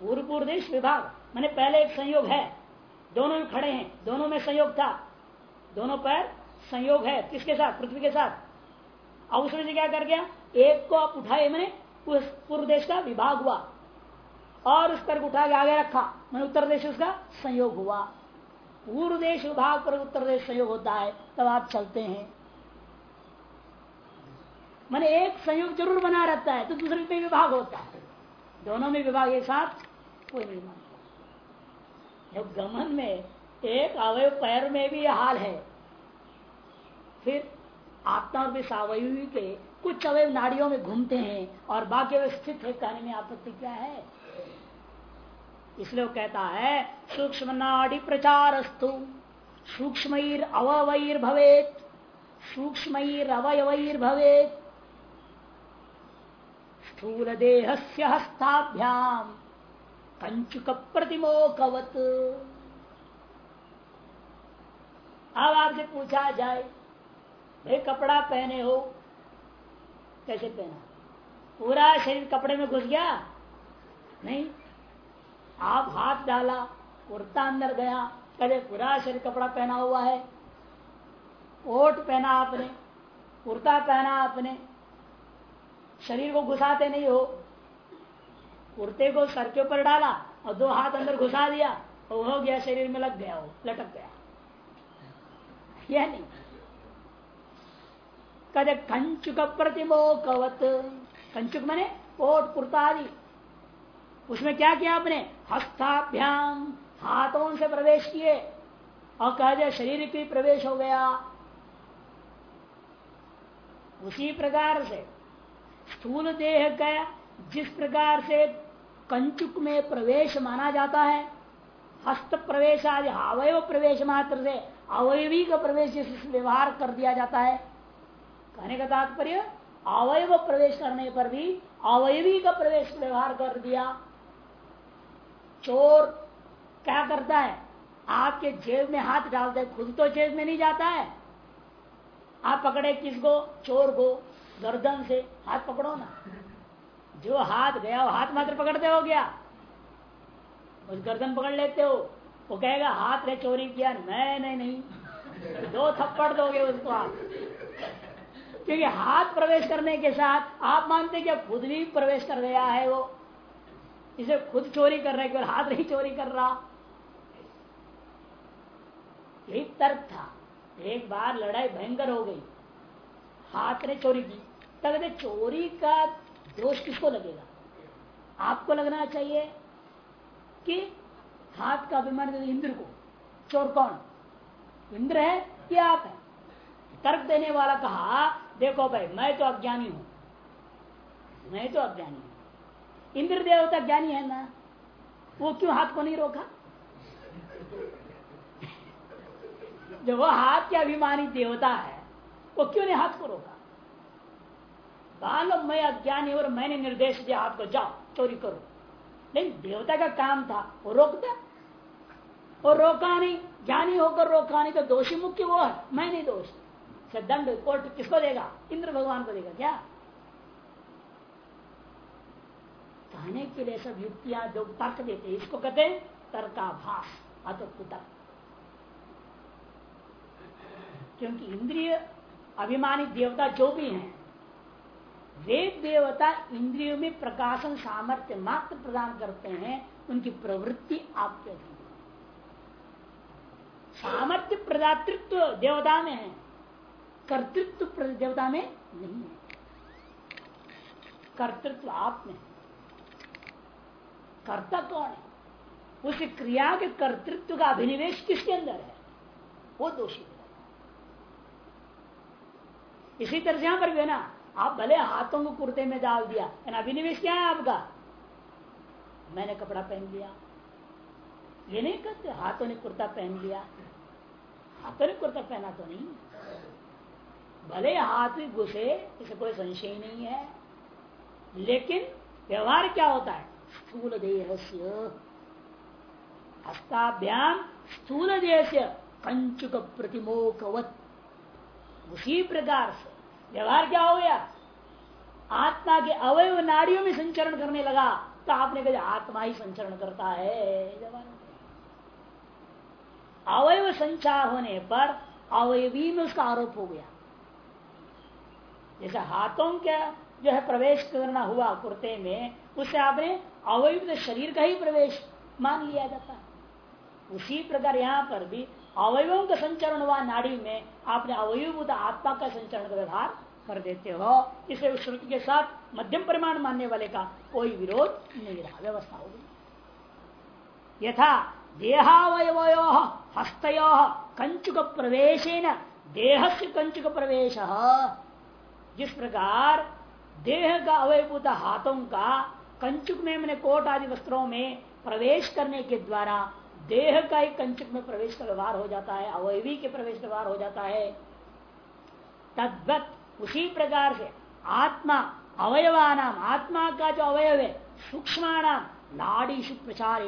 पूर्व पूर्व देश विभाग, मैंने पहले एक संयोग है। दोनों में खड़े हैं, दोनों में संयोग था। दोनों पर संयोग है, किसके साथ? पृथ्वी के साथ। अब उसमें से क्या कर गया? एक को आप उठाए, मैंने पूर्व देश का विभाग हुआ। और उस पर उठा के आगे रखा। मैंने उत्तर देश उसका संयोग हुआ। पूर्व देश विभाग पर उत्तर देश संयोग होता है। तब आप चलते हैं। मैंने एक संयोग ज़रूर बना रहता है तो दूसरे में विभाग होता है। दोनों में विभाग एक साथ कोई नहीं मानता जब गमन में एक अवय पैर में भी हाल है, फिर आत्मा भी सावयवी के कुछ अवय नाड़ियों में घूमते हैं और बाकी अवय स्थित है। कहने में आपत्ति क्या है? इसलिए वो कहता है सूक्ष्म नाड़ी प्रचार प्रचारस्तु सूक्ष्म भवेत सूक्ष्म अवयवैर भवेत। स्थूल से हस्ताभ्याम कंचुक प्रतिमोकवत अब आपसे पूछा जाए, भाई, कपड़ा पहने हो? कैसे पहना? पूरा शरीर कपड़े में घुस गया? नहीं? आप हाथ डाला, कुर्ता अंदर गया, कहे पूरा शरीर कपड़ा पहना हुआ है। कोट पहना आपने, कुर्ता पहना आपने। शरीर को घुसाते नहीं हो। कुर्ते को सर के ऊपर डाला और दो हाथ अंदर घुसा दिया तो हो गया, शरीर में लग गया वो, लटक गया। यह नहीं। कदे कंचुक प्रतिमो कवत कंचुक मने कोट, कुर्ता आदि। उसमें क्या किया आपने? हस्ताभ्याम, हाथों से प्रवेश किए। और कह दिया शरीर की प्रवेश हो गया। उसी प्रकार से स्थूल देह का जिस प्रकार से कंचुक में प्रवेश माना जाता है, हस्त प्रवेश आदि, अवयव प्रवेश मात्र से अवयवी का प्रवेश जिस व्यवहार कर दिया जाता है, कहने का तात्पर्य अवयव प्रवेश करने पर भी अवयवी का प्रवेश व्यवहार कर दिया। चोर क्या करता है? आपके जेब में हाथ डालता है, खुद तो जेब में नहीं जाता है। आप पकड़े किसको? चोर को। गर्दन से हाथ पकड़ो ना। जो हाथ गया, वो हाथ मात्र पकड़ते हो गया उस गर्दन पकड़ लेते हो। वो कहेगा, हाथ ने चोरी किया। मैं नहीं नहीं। दो थप्पड़ दोगे उसको आप। क्योंकि हाथ प्रवेश करने के साथ आप मानते कि खुद भी प्रवेश कर गया है वो। इसे खुद चोरी कर रहा है केवल हाथ नहीं चोरी कर रहा। यही तर्क था। एक बार लड़ाई भयंकर हो गई। हाथ ने चोरी की। तब चोरी का दोष किसको लगेगा? आपको लगना चाहिए कि हाथ का अभिमान इंद्र को। चोर कौन? इंद्र है या आप है? तर्क देने वाला कहा, देखो भाई, मैं तो अज्ञानी हूँ। मैं तो अज्ञानी हूँ। इंद्र देवता ज्ञानी है ना, वो क्यों हाथ को नहीं रोका? जो वो हाथ के अभिमानी देवता है, वो क्यों नहीं हाथ को रोका? मानो मैं अज्ञानी और मैंने निर्देश दिया आपको, जाओ, चोरी करो। नहीं, देवता का काम था, वो रोकता। और रोका नहीं, ज्ञानी होकर रोका नहीं तो दोषी मुख्य वो है, मैं नहीं दोष। दंड कोर्ट किसको देगा? इंद्र भगवान को देगा, क्या? कहने के लिए सब युक्तियाँ जो तर्क देते हैं, इसको कहते हैं तर्काभास अतो क्योंकि इंद्रिय अभिमानी देवता जो भी हैं, वे देवता इंद्रियों में प्रकाशन सामर्थ्य मात्र प्रदान करते हैं, उनकी प्रवृत्ति आपके अधीन सामर्थ्य प्रदातृत्व देवता में है, कर्तृत्व देवता में नहीं है। कर्तृत्व आप में कर्ता कौन है? उस क्रिया के कर्तृत्व का अभिनिवेश किसके अंदर है? वो दोषी इसी तरह से यहाँ पर भी है ना, आप भले हाथों को कुर्ते में डाल दिया अभिनिवेश क्या है आपका? मैंने कपड़ा पहन लिया। ये नहीं कहते, हाथों ने कुर्ता पहन लिया। हाथों ने कुर्ता पहना तो नहीं। भले हाथ घुसे, इसे कोई संशय नहीं है। लेकिन व्यवहार क्या होता है? स्थूल देह हस्ताभ्याम स्थूल देह से कंचुक प्रतिमोकवत। उसी प्रकार से व्यवहार क्या हो गया? आत्मा के अवयव नाड़ियों में संचरण करने लगा तो आपने कहा, आत्मा ही संचरण करता है अवयव संचार होने पर अवयवी में उसका आरोप हो गया। जैसे हाथों का जो है प्रवेश करना हुआ कुर्ते में, उससे आपने अवयव शरीर का ही प्रवेश मान लिया जाता है। उसी प्रकार यहाँ पर भी अवयवों का संचरण हुआ नाड़ी में, आपने अवयव आत्मा का संचरण का व्यवहार कर देते हो। इसे श्रुति के साथ मध्यम परिमाण मानने वाले का कोई विरोध नहीं रहा, व्यवस्था होगी यथा देहावयवयो हस्तयो कंचुक प्रवेश देह से कंचुक प्रवेश। जिस प्रकार देह का अवयभूत हाथों का कंचुक में मैंने कोट आदि वस्त्रों में प्रवेश करने के द्वारा देह का ही कंचुक में प्रवेश का व्यवहार हो जाता है, अवयवी के प्रवेश व्यवहार हो जाता है। तद्वत उसी प्रकार से आत्मा, अवयवानाम, आत्मा का जो अवयव है सूक्ष्म नाड़ी प्रचार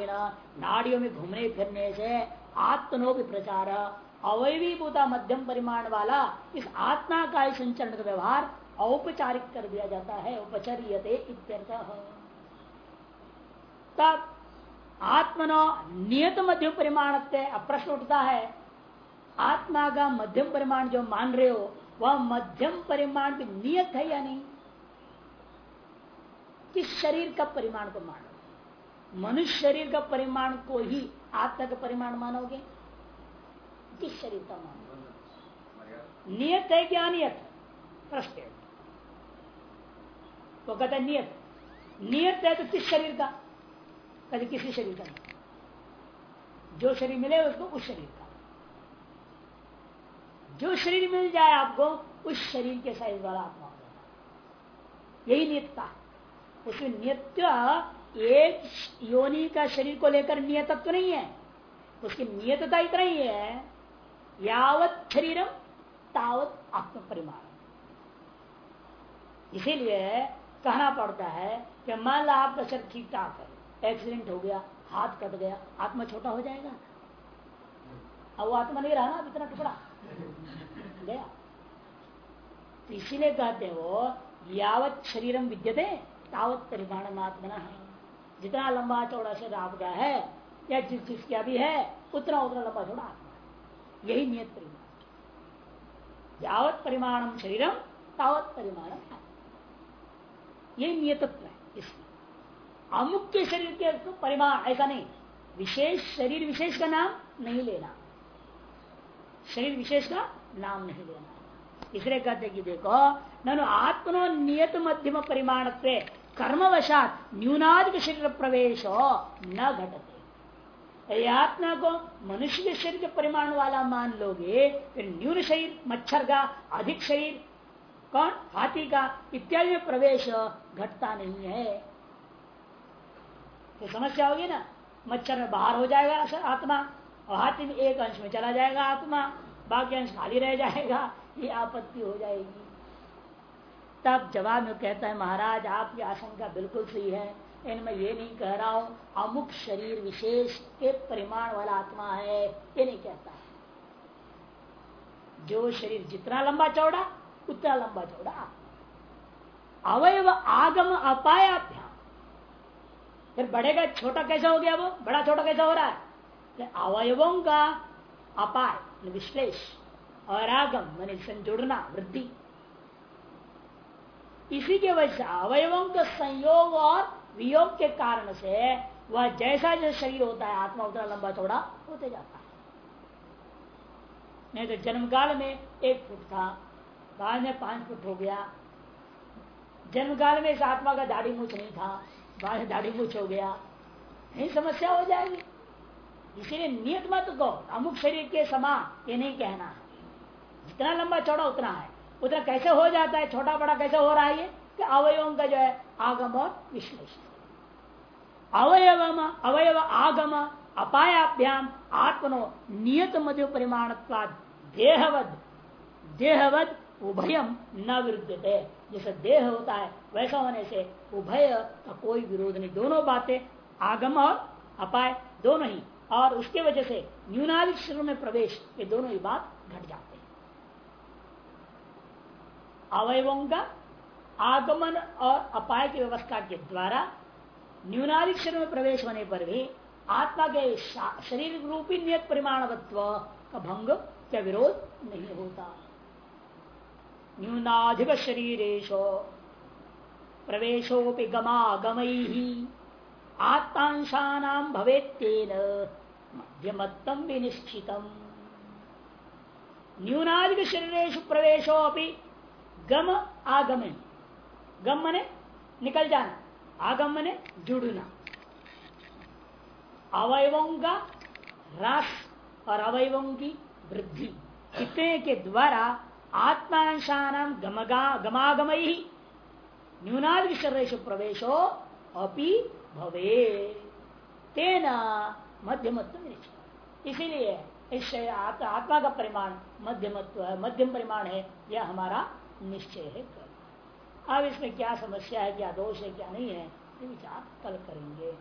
नाड़ियों में घूमने फिरने से आत्मनो भी प्रचार अवयवी भूता मध्यम परिमाण वाला इस आत्मा का संचरण का व्यवहार औपचारिक कर दिया जाता है उपचर्यते तब आत्मनो नियत मध्यम परिमाण प्रश्न उठता है। आत्मा का मध्यम परिमाण जो मान रहे हो, वह मध्यम परिमाण भी नियत है या नहीं? किस शरीर का परिमाण को मानो? मनुष्य शरीर का परिमाण को ही आत्मा का परिमाण मानोगे? किस शरीर का मानोगे नियत है क्या अनियत? प्रश्न वो कहते नियत। नियत है तो किस शरीर का? कभी किसी शरीर का नहीं जो शरीर मिले उसको उस शरीर का जो शरीर मिल जाए आपको, उस शरीर के साइज़ वाला आत्मा हो जाएगा यही नियतता उसमें नियत एक योनि का शरीर को लेकर नियतत्व नहीं है। उसकी नियतता इतना ही है, यावत शरीरम, तावत आत्म परिमाण इसीलिए कहना पड़ता है कि मान ला आपका शरीर ठीक ठाक है। एक्सीडेंट हो गया, हाथ कट गया, आत्मा छोटा हो जाएगा। अब वो आत्मा नहीं रहा ना इतना टुकड़ा। गया। तो इसीलिए कहते हो यावत शरीरम विद्यते, तावत परिमाण आत्मना। है जितना लंबा चौड़ा शरीर आपका है, या जिस जिसका भी है, उतना उतना लंबा चौड़ा आत्मा यही नियत परिमाण। यावत परिमाणम शरीरम, तावत परिमाण यही नियतत्व है इसमें। अमुख्य शरीर के परिमाण ऐसा नहीं। विशेष शरीर विशेष का नाम नहीं लेना। शरीर विशेष का नाम नहीं लेना। इसलिए कहते कि देखो, ननु आत्मनो नियत मध्यम परिमाण कर्मवशात न्यूनाधिक शरीर प्रवेश न घटते। आत्मा को मनुष्य के शरीर के परिमाण वाला मान लोगे, फिर न्यून शरीर, मच्छर का, अधिक शरीर, कौन? हाथी का, इत्यादि में प्रवेश घटता नहीं है। तो समस्या होगी ना? मच्छर में बाहर हो जाएगा आत्मा, और हाथी में एक अंश में चला जाएगा आत्मा, बाकी अंश खाली रह जाएगा, ये आपत्ति हो जाएगी। तब जवाब में कहता है, महाराज, आपकी आशंका बिल्कुल सही है। इन मैं ये नहीं कह रहा हूँ, अमुक शरीर विशेष के परिमाण वाला आत्मा है, ये नहीं कहता है। जो शरीर जितना लंबा चौड़ा, उतना लंबा चौड़ा। अवयव आगम अपायाभ्याम। फिर बढ़ेगा, छोटा कैसा हो गया वो? बड़ा छोटा कैसा हो रहा है? अवयवों का अपाय विश्लेष और आगम मान जुड़ना वृद्धि। इसी के वजह से अवयवों का संयोग और वियोग के कारण से वह जैसा जैसा शरीर होता है, आत्मा उतना लंबा चौड़ा होते जाता है। नहीं तो जन्म काल में एक फुट था, बाद में पाँच फुट हो गया। जन्म काल में इस आत्मा का दाढ़ी मूछ नहीं था। बाहर दाढ़ी मूछ हो गया। नहीं, समस्या हो जाएगी। इसीलिए नियत मत को अमुक शरीर के समान, ये नहीं कहना। है जितना लंबा चौड़ा उतना है। उतना कैसे हो जाता है? छोटा बड़ा कैसे हो रहा है ये? कि अवयवों का जो है, आगम और विश्लेषण। अवयव अवयव आगम, अपायाभ्याम, आत्मनो नियत मध्य परिमाण देहवद। देहवद उभयम न विरुद्ध जैसे देह होता है, वैसा होने से उभय का कोई विरोध नहीं। दोनों बातें आगम और अपाय, दोनों ही। और उसके वजह से न्यूनाधिक शरीर में प्रवेश, ये दोनों ही बात घट जाते हैं। अवयवों का आगमन और अपाय की व्यवस्था के द्वारा न्यूनाधिक शरीर में प्रवेश होने पर भी आत्मा के शरीर रूपी नियत परिमाणवत्व का भंग क्या विरोध नहीं होता। न्यूनाधिक शरीरेशो प्रवेशोपि गमागम आत्मांशा भवेत्तेन मध्यमत्तम विनिश्चितम। न्यूनाधिक शरीरेश प्रवेशो अपनी गम आगम गम मने निकल जाना आगम मने जुड़ना। अवयवों का ह्रास और अवयवों की वृद्धि। इतने के द्वारा आत्मांशान गमागम ही न्यूनादि शरीर प्रवेशो अपि भवे तेना मध्यमत्व इसीलिए इस आत्मा का परिमाण मध्यमत्व है मध्यम परिमाण है, यह हमारा निश्चय है अब इसमें क्या समस्या है, क्या दोष है, क्या नहीं है विचार कल करेंगे।